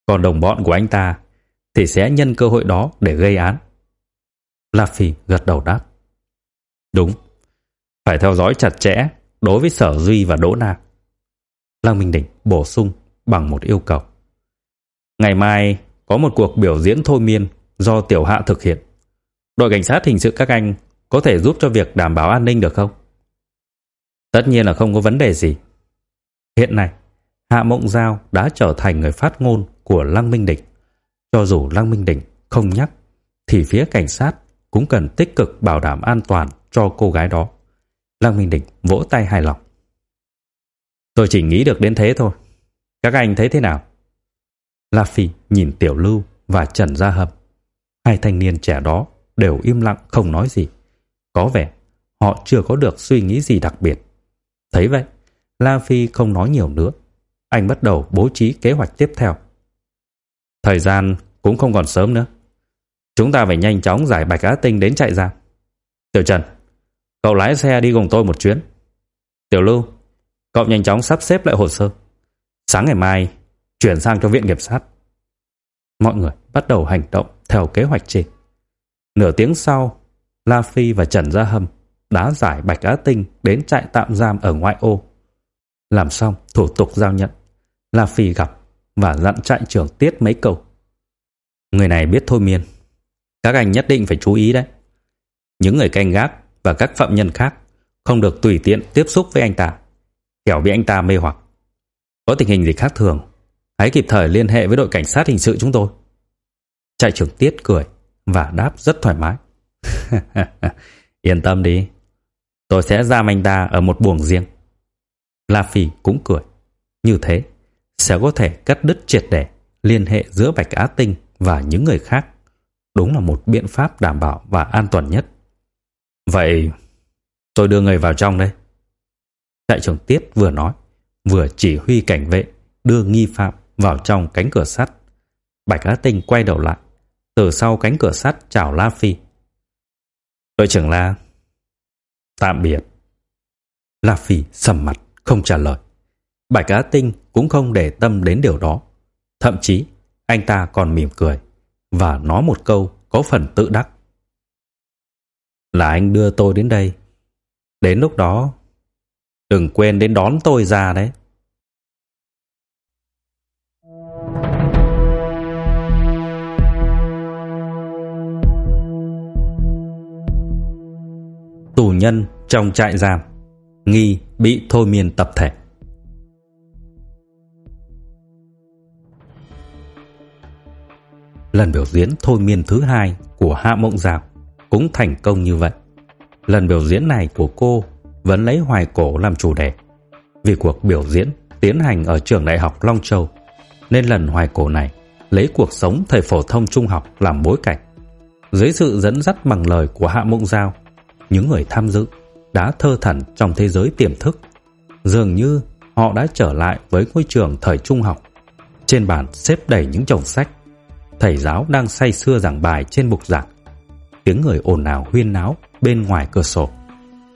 Còn đồng bọn của anh ta thì sẽ nhân cơ hội đó để gây án. La Phi gật đầu đáp. Đúng, phải theo dõi chặt chẽ đối với Sở Duy và Đỗ Na. Lăng Minh Đỉnh bổ sung bằng một yêu cầu. Ngày mai có một cuộc biểu diễn thôi miên do Tiểu Hạ thực hiện. Đội cảnh sát hình sự các anh có thể giúp cho việc đảm bảo an ninh được không? Tất nhiên là không có vấn đề gì. Hiện nay, Hạ Mộng Giao đã trở thành người phát ngôn của Lăng Minh Đỉnh. Cho dù Lăng Minh Đỉnh không nhắc, thì phía cảnh sát cũng cần tích cực bảo đảm an toàn cho cô gái đó. Lăng Minh Địch vỗ tay hài lòng. Tôi chỉ nghĩ được đến thế thôi. Các anh thấy thế nào? La Phi nhìn Tiểu Lưu và Trần Gia Hâm. Hai thanh niên trẻ đó đều im lặng không nói gì. Có vẻ họ chưa có được suy nghĩ gì đặc biệt. Thấy vậy, La Phi không nói nhiều nữa. Anh bắt đầu bố trí kế hoạch tiếp theo. Thời gian cũng không còn sớm nữa. Chúng ta phải nhanh chóng giải Bạch Á Tinh đến chạy giam. Tiểu Trần, cậu lái xe đi cùng tôi một chuyến. Tiểu Lưu, cậu nhanh chóng sắp xếp lại hồ sơ. Sáng ngày mai, chuyển sang cho viện nghiệp sát. Mọi người bắt đầu hành động theo kế hoạch trên. Nửa tiếng sau, La Phi và Trần Gia Hâm đã giải Bạch Á Tinh đến trại tạm giam ở ngoại ô. Làm xong thủ tục giao nhận, La Phi gặp và dặn trại trưởng Tiết mấy câu. Người này biết thôi miên. Các anh nhất định phải chú ý đấy. Những người canh gác và các phạm nhân khác không được tùy tiện tiếp xúc với anh ta, kẻo bị anh ta mê hoặc. Có tình hình gì khác thường, hãy kịp thời liên hệ với đội cảnh sát hình sự chúng tôi. Trại trưởng Tiết cười và đáp rất thoải mái. Yên tâm đi, tôi sẽ giam anh ta ở một buồng riêng. La Phi cũng cười. Như thế, sẽ có thể cắt đứt triệt để liên hệ giữa Bạch Á Tinh và những người khác. Đúng là một biện pháp đảm bảo và an toàn nhất. Vậy, tôi đưa người vào trong đây. Đại trưởng Tiết vừa nói, vừa chỉ huy cảnh vệ đưa nghi phạm vào trong cánh cửa sắt. Bạch Á Tinh quay đầu lại, từ sau cánh cửa sắt chào La Phi. Đội trưởng La, tạm biệt. La Phi sầm mặt, không trả lời. Bạch Á Tinh cũng không để tâm đến điều đó. Thậm chí, anh ta còn mỉm cười và nói một câu có phần tự đắc. Là anh đưa tôi đến đây. Đến lúc đó, đừng quên đến đón tôi ra đấy. Tù nhân trong trại giam nghi bị thôi miên tập thể. Lần biểu diễn thôi miên thứ hai của Hạ Mộng Giao cũng thành công như vậy. Lần biểu diễn này của cô vẫn lấy hoài cổ làm chủ đề. Vì cuộc biểu diễn tiến hành ở trường đại học Long Châu, nên lần hoài cổ này lấy cuộc sống thời phổ thông trung học làm bối cảnh. Dưới sự dẫn dắt bằng lời của Hạ Mộng Giao, những người tham dự đã thơ thẩn trong thế giới tiềm thức. Dường như họ đã trở lại với ngôi trường thời trung học. Trên bàn xếp đầy những chồng sách. Thầy giáo đang say sưa giảng bài trên bục giảng. Tiếng người ồn ào huyên náo bên ngoài cửa sổ.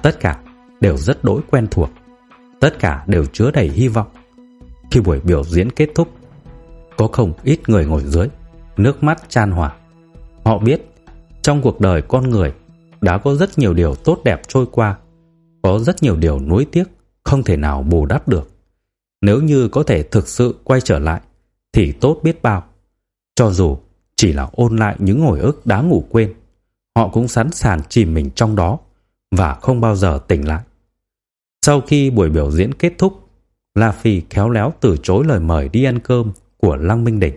Tất cả đều rất đỗi quen thuộc. Tất cả đều chứa đầy hy vọng. Khi buổi biểu diễn kết thúc, có không ít người ngồi dưới, nước mắt chan hòa. Họ biết, trong cuộc đời con người đã có rất nhiều điều tốt đẹp trôi qua, có rất nhiều điều nuối tiếc không thể nào bù đắp được. Nếu như có thể thực sự quay trở lại thì tốt biết bao. Cho dù chỉ là ôn lại những hồi ức đã ngủ quên, họ cũng sẵn sàng chìm mình trong đó và không bao giờ tỉnh lại. Sau khi buổi biểu diễn kết thúc, La Phi khéo léo từ chối lời mời đi ăn cơm của Lăng Minh Đỉnh.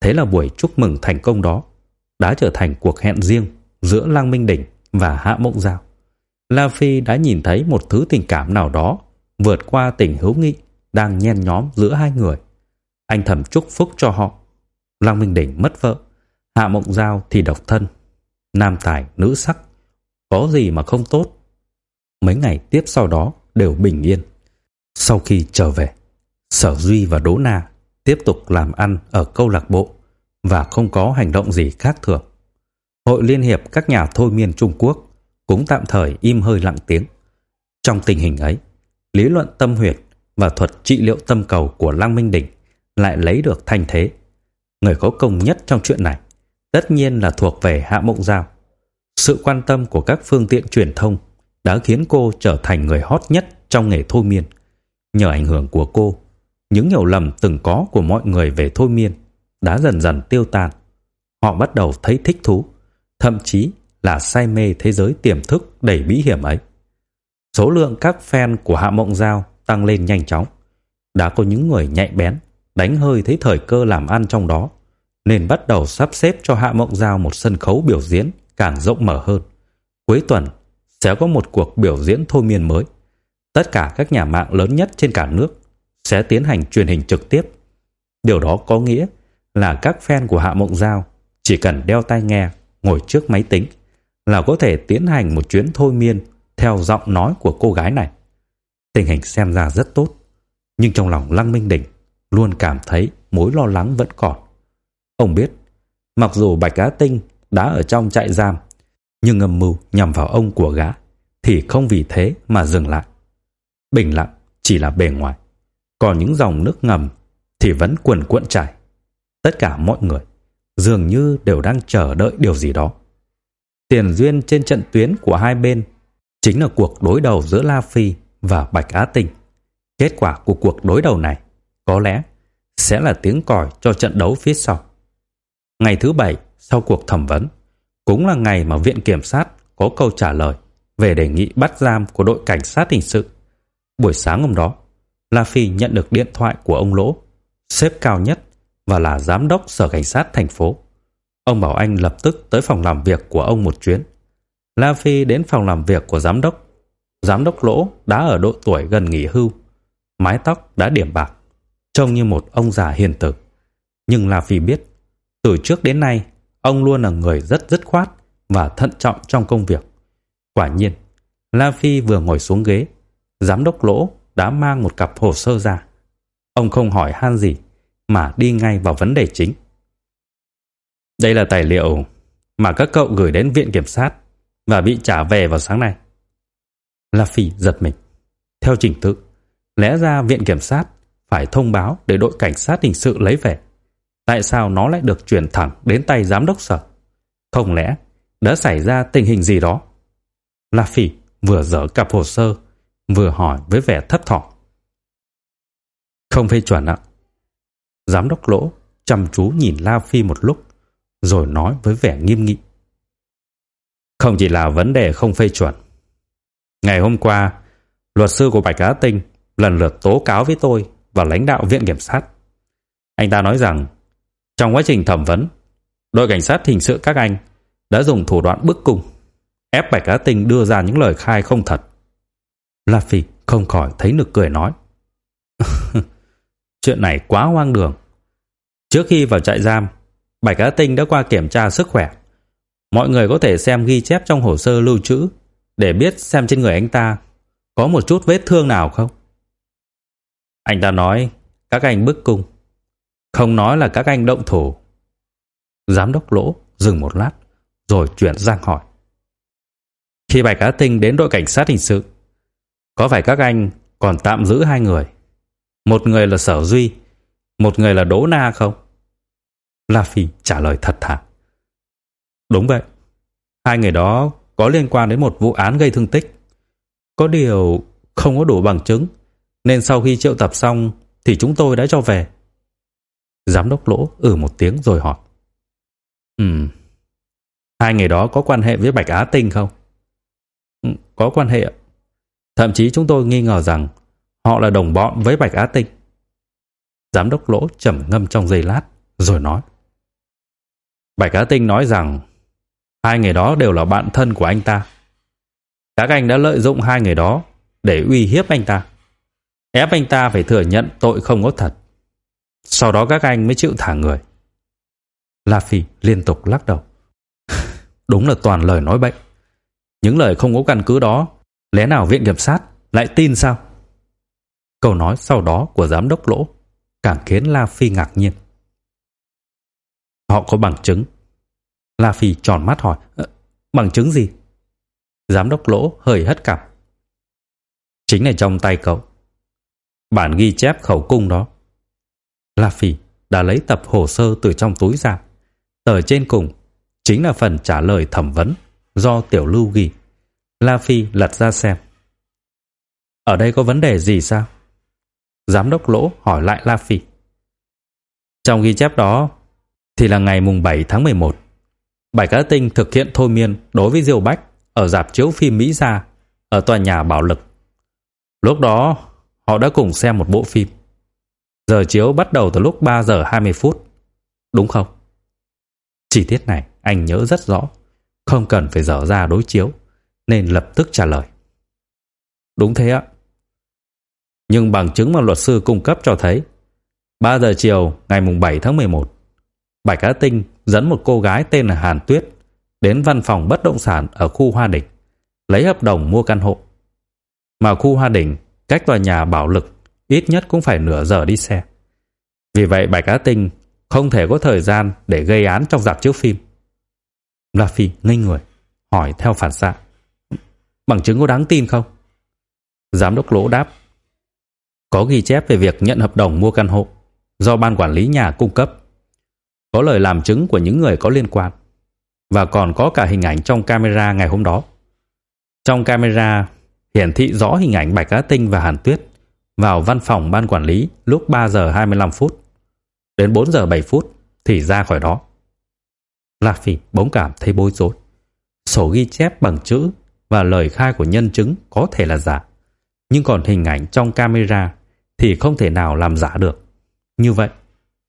Thế là buổi chúc mừng thành công đó đã trở thành cuộc hẹn riêng giữa Lăng Minh Đỉnh và Hạ Mộng Giao. La Phi đã nhìn thấy một thứ tình cảm nào đó vượt qua tình hữu nghị đang nhen nhóm giữa hai người. Anh thầm chúc phúc cho họ. Lăng Minh Đỉnh mất vợ, Hạ Mộng Giao thì độc thân. Nam tài, nữ sắc, có gì mà không tốt. Mấy ngày tiếp sau đó đều bình yên. Sau khi trở về, Sở Duy và Đỗ Na tiếp tục làm ăn ở câu lạc bộ và không có hành động gì khác thường. Hội Liên hiệp các nhà thôi miên Trung Quốc cũng tạm thời im hơi lặng tiếng. Trong tình hình ấy, lý luận tâm huyệt và thuật trị liệu tâm cầu của Lăng Minh Đỉnh lại lấy được thành thế. Người có công nhất trong chuyện này tất nhiên là thuộc về Hạ Mộng Giao. Sự quan tâm của các phương tiện truyền thông đã khiến cô trở thành người hot nhất trong nghề thôi miên. Nhờ ảnh hưởng của cô, những hiểu lầm từng có của mọi người về thôi miên đã dần dần tiêu tan. Họ bắt đầu thấy thích thú, thậm chí là say mê thế giới tiềm thức đầy bí hiểm ấy. Số lượng các fan của Hạ Mộng Giao tăng lên nhanh chóng. Đã có những người nhạy bén, đánh hơi thấy thời cơ làm ăn trong đó, nên bắt đầu sắp xếp cho Hạ Mộng Giao một sân khấu biểu diễn càng rộng mở hơn. Cuối tuần sẽ có một cuộc biểu diễn thôi miên mới. Tất cả các nhà mạng lớn nhất trên cả nước sẽ tiến hành truyền hình trực tiếp. Điều đó có nghĩa là các fan của Hạ Mộng Giao chỉ cần đeo tai nghe, ngồi trước máy tính là có thể tiến hành một chuyến thôi miên theo giọng nói của cô gái này. Tình hình xem ra rất tốt, nhưng trong lòng Lăng Minh Đỉnh luôn cảm thấy mối lo lắng vẫn còn. Ông biết, mặc dù Bạch Á Tinh đã ở trong trại giam, nhưng âm mưu nhằm vào ông của gã thì không vì thế mà dừng lại. Bình lặng chỉ là bề ngoài, còn những dòng nước ngầm thì vẫn cuồn cuộn chảy. Tất cả mọi người dường như đều đang chờ đợi điều gì đó. Tiền duyên trên trận tuyến của hai bên chính là cuộc đối đầu giữa La Phi và Bạch Á Tinh. Kết quả của cuộc đối đầu này có lẽ sẽ là tiếng còi cho trận đấu phía sau. Ngày thứ bảy sau cuộc thẩm vấn cũng là ngày mà Viện Kiểm sát có câu trả lời về đề nghị bắt giam của đội cảnh sát hình sự. Buổi sáng hôm đó, La Phi nhận được điện thoại của ông Lỗ, xếp cao nhất và là giám đốc sở cảnh sát thành phố. Ông bảo anh lập tức tới phòng làm việc của ông một chuyến. La Phi đến phòng làm việc của giám đốc. Giám đốc Lỗ đã ở độ tuổi gần nghỉ hưu, mái tóc đã điểm bạc, trông như một ông già hiền tử. Nhưng La Phi biết, từ trước đến nay, ông luôn là người rất dứt khoát và thận trọng trong công việc. Quả nhiên, La Phi vừa ngồi xuống ghế, giám đốc Lỗ đã mang một cặp hồ sơ ra. Ông không hỏi han gì, mà đi ngay vào vấn đề chính. Đây là tài liệu mà các cậu gửi đến viện kiểm sát và bị trả về vào sáng nay. La Phi giật mình. Theo trình tự, lẽ ra viện kiểm sát phải thông báo để đội cảnh sát hình sự lấy về. Tại sao nó lại được chuyển thẳng đến tay giám đốc sở? Không lẽ đã xảy ra tình hình gì đó? La Phỉ vừa dở cặp hồ sơ, vừa hỏi với vẻ thấp thỏm. Không phê chuẩn ạ. Giám đốc lỗ chăm chú nhìn La Phi một lúc, rồi nói với vẻ nghiêm nghị. Không chỉ là vấn đề không phê chuẩn. Ngày hôm qua, luật sư của Bạch Á Tinh lần lượt tố cáo với tôi và lãnh đạo viện kiểm sát. Anh ta nói rằng, trong quá trình thẩm vấn, đội cảnh sát hình sự các anh đã dùng thủ đoạn bức cung, ép Bạch Á Tinh đưa ra những lời khai không thật. La Phi không khỏi thấy nực cười nói. Chuyện này quá hoang đường. Trước khi vào trại giam, Bạch Á Tinh đã qua kiểm tra sức khỏe. Mọi người có thể xem ghi chép trong hồ sơ lưu trữ để biết xem trên người anh ta có một chút vết thương nào không. Anh ta nói các anh bức cung, không nói là các anh động thủ. Giám đốc lỗ dừng một lát rồi chuyển sang hỏi. Khi Bạch cá Tinh đến đội cảnh sát hình sự, có phải các anh còn tạm giữ hai người? Một người là Sở Duy, một người là Đỗ Na không? La Phi trả lời thật thà. Đúng vậy. Hai người đó có liên quan đến một vụ án gây thương tích. Có điều không có đủ bằng chứng, nên sau khi triệu tập xong thì chúng tôi đã cho về. Giám đốc Lỗ ừ một tiếng rồi hỏi. Ừm, hai người đó có quan hệ với Bạch Á Tinh không? Ừ, có quan hệ. Thậm chí chúng tôi nghi ngờ rằng họ là đồng bọn với Bạch Á Tinh. Giám đốc Lỗ trầm ngâm trong giây lát rồi nói. Bạch Á Tinh nói rằng hai người đó đều là bạn thân của anh ta. Các anh đã lợi dụng hai người đó để uy hiếp anh ta. Ép anh ta phải thừa nhận tội không có thật. Sau đó các anh mới chịu thả người. La Phi liên tục lắc đầu. Đúng là toàn lời nói bệnh. Những lời không có căn cứ đó, lẽ nào viện kiểm sát lại tin sao? Câu nói sau đó của giám đốc Lỗ càng khiến La Phi ngạc nhiên. Họ có bằng chứng. La Phi tròn mắt hỏi, ờ, bằng chứng gì? Giám đốc Lỗ hơi hất cằm. Chính là trong tay cậu. Bản ghi chép khẩu cung đó. La Phi đã lấy tập hồ sơ từ trong túi ra. Tờ trên cùng chính là phần trả lời thẩm vấn do Tiểu Lưu ghi. La Phi lật ra xem. Ở đây có vấn đề gì sao? Giám đốc Lỗ hỏi lại La Phi. Trong ghi chép đó thì là ngày mùng 7 tháng 11. Bảy Cá Tinh thực hiện thôi miên đối với Diêu Bách ở dạp chiếu phim Mỹ Gia ở tòa nhà Bảo Lực. Lúc đó, họ đã cùng xem một bộ phim. Giờ chiếu bắt đầu từ lúc 3 giờ 20 phút. Đúng không? Chi tiết này anh nhớ rất rõ, không cần phải dở ra đối chiếu, nên lập tức trả lời. Đúng thế ạ. Nhưng bằng chứng mà luật sư cung cấp cho thấy, 3 giờ chiều ngày mùng 7 tháng 11, Bạch Á Tinh dẫn một cô gái tên là Hàn Tuyết đến văn phòng bất động sản ở khu Hoa Đỉnh, lấy hợp đồng mua căn hộ. Mà khu Hoa Đỉnh cách tòa nhà Bảo Lực ít nhất cũng phải nửa giờ đi xe. Vì vậy Bạch Á Tinh không thể có thời gian để gây án trong dạp chiếu phim. La Phi ngây người, hỏi theo phản xạ. Bằng chứng có đáng tin không? Giám đốc Lỗ đáp. Có ghi chép về việc nhận hợp đồng mua căn hộ do ban quản lý nhà cung cấp. Có lời làm chứng của những người có liên quan. Và còn có cả hình ảnh trong camera ngày hôm đó. Trong camera hiển thị rõ hình ảnh Bạch Á Tinh và Hàn Tuyết vào văn phòng ban quản lý lúc 3 giờ 25 phút. Đến 4 giờ 7 phút thì ra khỏi đó. Lạc Phỉ bỗng cảm thấy bối rối. Sổ ghi chép bằng chữ và lời khai của nhân chứng có thể là giả. Nhưng còn hình ảnh trong camera thì không thể nào làm giả được. Như vậy,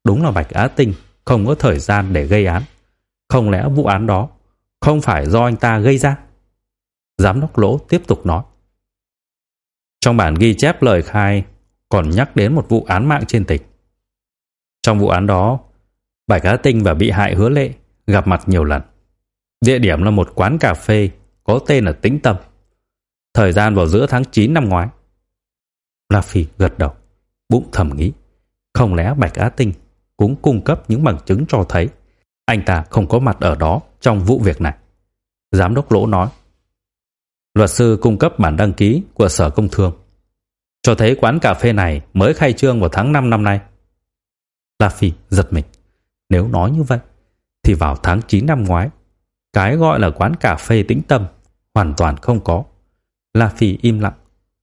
đúng là Bạch Á Tinh không có thời gian để gây án. Không lẽ vụ án đó không phải do anh ta gây ra? Giám đốc lỗ tiếp tục nói. Trong bản ghi chép lời khai còn nhắc đến một vụ án mạng trên tịch. Trong vụ án đó, Bạch Á Tinh và bị hại hứa lệ gặp mặt nhiều lần. Địa điểm là một quán cà phê có tên là Tĩnh Tâm. Thời gian vào giữa tháng 9 năm ngoái. La Phi gật đầu, bụng thầm nghĩ. Không lẽ Bạch Á Tinh cũng cung cấp những bằng chứng cho thấy anh ta không có mặt ở đó trong vụ việc này. Giám đốc Lỗ nói. Luật sư cung cấp bản đăng ký của Sở Công Thương. Cho thấy quán cà phê này mới khai trương vào tháng 5 năm nay. La Phi giật mình. Nếu nói như vậy, thì vào tháng 9 năm ngoái, cái gọi là quán cà phê tĩnh tâm hoàn toàn không có. La Phi im lặng.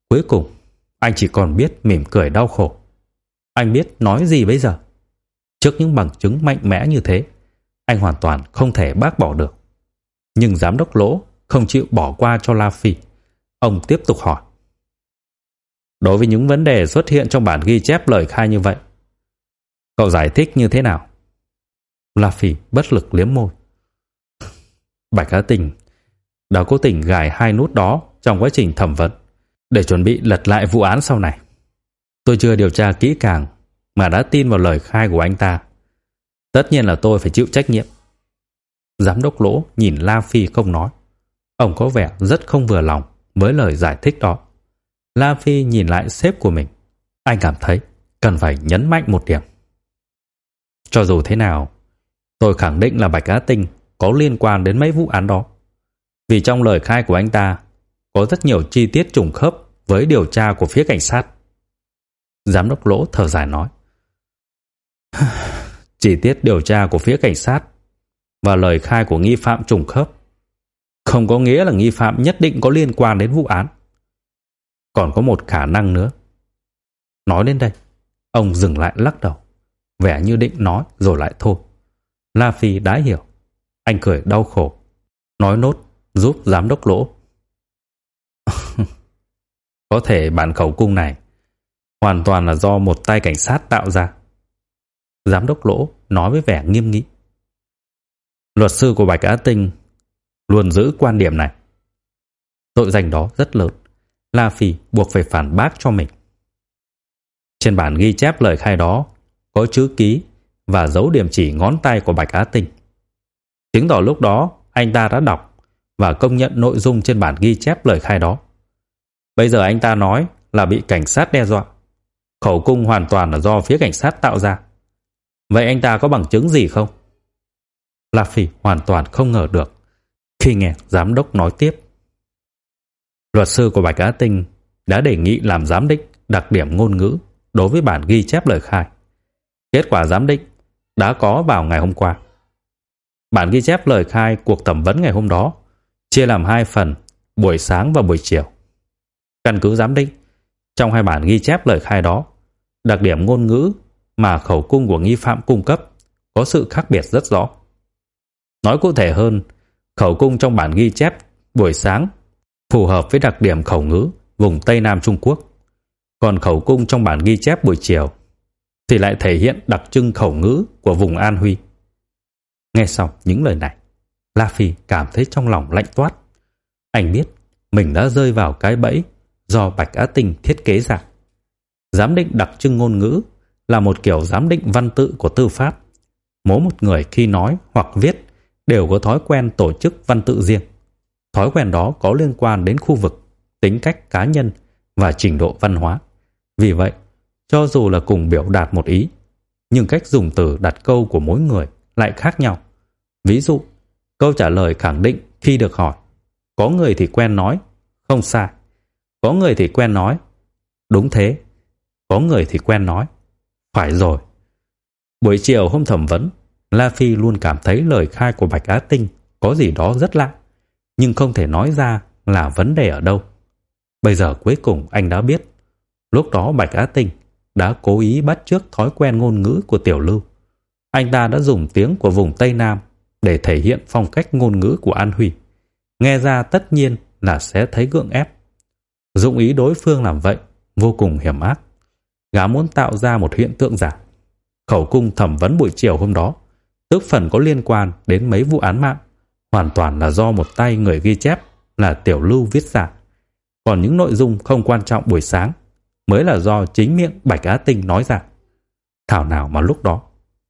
Cuối cùng, anh chỉ còn biết mỉm cười đau khổ. Anh biết nói gì bây giờ? Trước những bằng chứng mạnh mẽ như thế, anh hoàn toàn không thể bác bỏ được. Nhưng giám đốc lỗ không chịu bỏ qua cho La Phi. Ông tiếp tục hỏi. Đối với những vấn đề xuất hiện trong bản ghi chép lời khai như vậy, cậu giải thích như thế nào? La Phi bất lực liếm môi. Bạch Á Tình đã cố tình gài hai nút đó trong quá trình thẩm vấn để chuẩn bị lật lại vụ án sau này. Tôi chưa điều tra kỹ càng mà đã tin vào lời khai của anh ta. Tất nhiên là tôi phải chịu trách nhiệm. Giám đốc Lỗ nhìn La Phi không nói. Ông có vẻ rất không vừa lòng với lời giải thích đó. La Phi nhìn lại sếp của mình. Anh cảm thấy cần phải nhấn mạnh một điểm. Cho dù thế nào, tôi khẳng định là Bạch Á Tinh có liên quan đến mấy vụ án đó. Vì trong lời khai của anh ta có rất nhiều chi tiết trùng khớp với điều tra của phía cảnh sát. Giám đốc Lỗ thở dài nói. Chi tiết điều tra của phía cảnh sát và lời khai của nghi phạm trùng khớp không có nghĩa là nghi phạm nhất định có liên quan đến vụ án. Còn có một khả năng nữa. Nói đến đây, ông dừng lại lắc đầu, vẻ như định nói rồi lại thôi. La Phi đã hiểu. Anh cười đau khổ, nói nốt giúp giám đốc lỗ. có thể bản khẩu cung này hoàn toàn là do một tay cảnh sát tạo ra. Giám đốc lỗ nói với vẻ nghiêm nghị. Luật sư của Bạch Á Tinh luôn giữ quan điểm này. Tội danh đó rất lớn, La Phi buộc phải phản bác cho mình. Trên bản ghi chép lời khai đó có chữ ký và dấu điểm chỉ ngón tay của Bạch Á Tinh. Chứng tỏ lúc đó anh ta đã đọc và công nhận nội dung trên bản ghi chép lời khai đó. Bây giờ anh ta nói là bị cảnh sát đe dọa. Khẩu cung hoàn toàn là do phía cảnh sát tạo ra. Vậy anh ta có bằng chứng gì không? La Phi hoàn toàn không ngờ được khi nghe giám đốc nói tiếp. Luật sư của Bạch Á Tinh đã đề nghị làm giám định đặc điểm ngôn ngữ đối với bản ghi chép lời khai. Kết quả giám định đã có vào ngày hôm qua. Bản ghi chép lời khai cuộc thẩm vấn ngày hôm đó chia làm hai phần, buổi sáng và buổi chiều. Căn cứ giám định, trong hai bản ghi chép lời khai đó, đặc điểm ngôn ngữ mà khẩu cung của nghi phạm cung cấp có sự khác biệt rất rõ. Nói cụ thể hơn, khẩu cung trong bản ghi chép buổi sáng phù hợp với đặc điểm khẩu ngữ vùng Tây Nam Trung Quốc. Còn khẩu cung trong bản ghi chép buổi chiều thì lại thể hiện đặc trưng khẩu ngữ của vùng An Huy. Nghe xong những lời này, La Phi cảm thấy trong lòng lạnh toát. Anh biết mình đã rơi vào cái bẫy do Bạch Á Tinh thiết kế ra. Giám định đặc trưng ngôn ngữ là một kiểu giám định văn tự của tư pháp. Mỗi một người khi nói hoặc viết đều có thói quen tổ chức văn tự riêng. Thói quen đó có liên quan đến khu vực, tính cách cá nhân và trình độ văn hóa. Vì vậy, cho dù là cùng biểu đạt một ý, nhưng cách dùng từ đặt câu của mỗi người lại khác nhau. Ví dụ, câu trả lời khẳng định khi được hỏi, có người thì quen nói, không sai. Có người thì quen nói, đúng thế. Có người thì quen nói, phải rồi. Buổi chiều hôm thẩm vấn, La Phi luôn cảm thấy lời khai của Bạch Á Tinh có gì đó rất lạ, nhưng không thể nói ra là vấn đề ở đâu. Bây giờ cuối cùng anh đã biết, lúc đó Bạch Á Tinh đã cố ý bắt chước thói quen ngôn ngữ của Tiểu Lưu. Anh ta đã dùng tiếng của vùng Tây Nam để thể hiện phong cách ngôn ngữ của An Huy. Nghe ra tất nhiên là sẽ thấy gượng ép. Dụng ý đối phương làm vậy vô cùng hiểm ác. Gã muốn tạo ra một hiện tượng giả. Khẩu cung thẩm vấn buổi chiều hôm đó tức phần có liên quan đến mấy vụ án mạng, hoàn toàn là do một tay người ghi chép là Tiểu Lưu viết ra. Còn những nội dung không quan trọng buổi sáng mới là do chính miệng Bạch Á Tinh nói ra. Thảo nào mà lúc đó,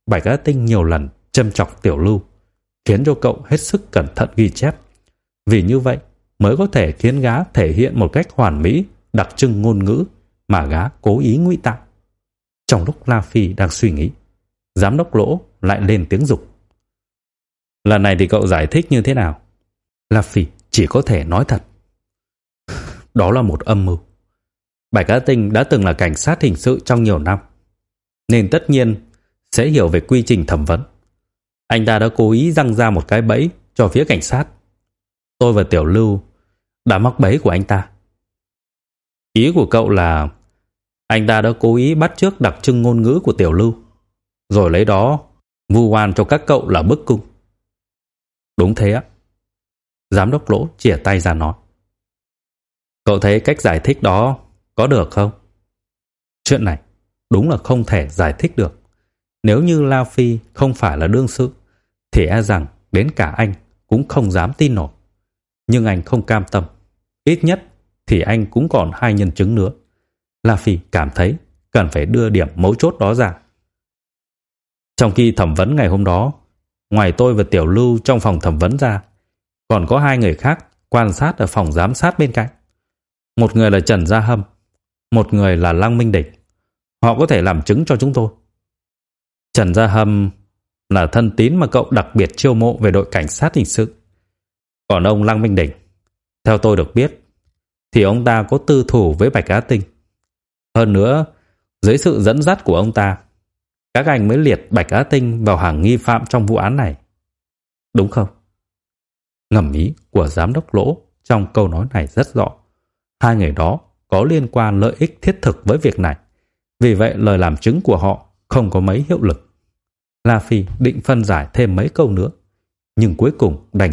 Bạch Á Tinh nhiều lần châm chọc Tiểu Lưu, khiến cho cậu hết sức cẩn thận ghi chép. Vì như vậy mới có thể khiến gã thể hiện một cách hoàn mỹ đặc trưng ngôn ngữ mà gã cố ý ngụy tạo. Trong lúc La Phi đang suy nghĩ, giám đốc lỗ lại lên tiếng dục. Lần này thì cậu giải thích như thế nào? La Phi chỉ có thể nói thật. Đó là một âm mưu. Bạch Á Tinh đã từng là cảnh sát hình sự trong nhiều năm, nên tất nhiên sẽ hiểu về quy trình thẩm vấn. Anh ta đã cố ý răng ra một cái bẫy cho phía cảnh sát. Tôi và Tiểu Lưu đã mắc bẫy của anh ta. Ý của cậu là anh ta đã cố ý bắt chước đặc trưng ngôn ngữ của Tiểu Lưu, rồi lấy đó vu oan cho các cậu là bức cung. Đúng thế á. Giám đốc lỗ chìa tay ra nói. Cậu thấy cách giải thích đó có được không? Chuyện này đúng là không thể giải thích được. Nếu như La Phi không phải là đương sự, thì e rằng đến cả anh cũng không dám tin nổi. Nhưng anh không cam tâm. Ít nhất thì anh cũng còn hai nhân chứng nữa. La Phi cảm thấy cần phải đưa điểm mấu chốt đó ra. Trong khi thẩm vấn ngày hôm đó, ngoài tôi và Tiểu Lưu trong phòng thẩm vấn ra, còn có hai người khác quan sát ở phòng giám sát bên cạnh. Một người là Trần Gia Hâm, một người là Lăng Minh Địch. Họ có thể làm chứng cho chúng tôi. Trần Gia Hâm là thân tín mà cậu đặc biệt chiêu mộ về đội cảnh sát hình sự. Còn ông Lăng Minh Địch, theo tôi được biết, thì ông ta có tư thủ với Bạch Á Tinh. Hơn nữa, dưới sự dẫn dắt của ông ta, các anh mới liệt Bạch Á Tinh vào hàng nghi phạm trong vụ án này. Đúng không? Ngầm ý của giám đốc lỗ trong câu nói này rất rõ. Hai người đó có liên quan lợi ích thiết thực với việc này. Vì vậy lời làm chứng của họ không có mấy hiệu lực. La Phi định phân giải thêm mấy câu nữa, nhưng cuối cùng đành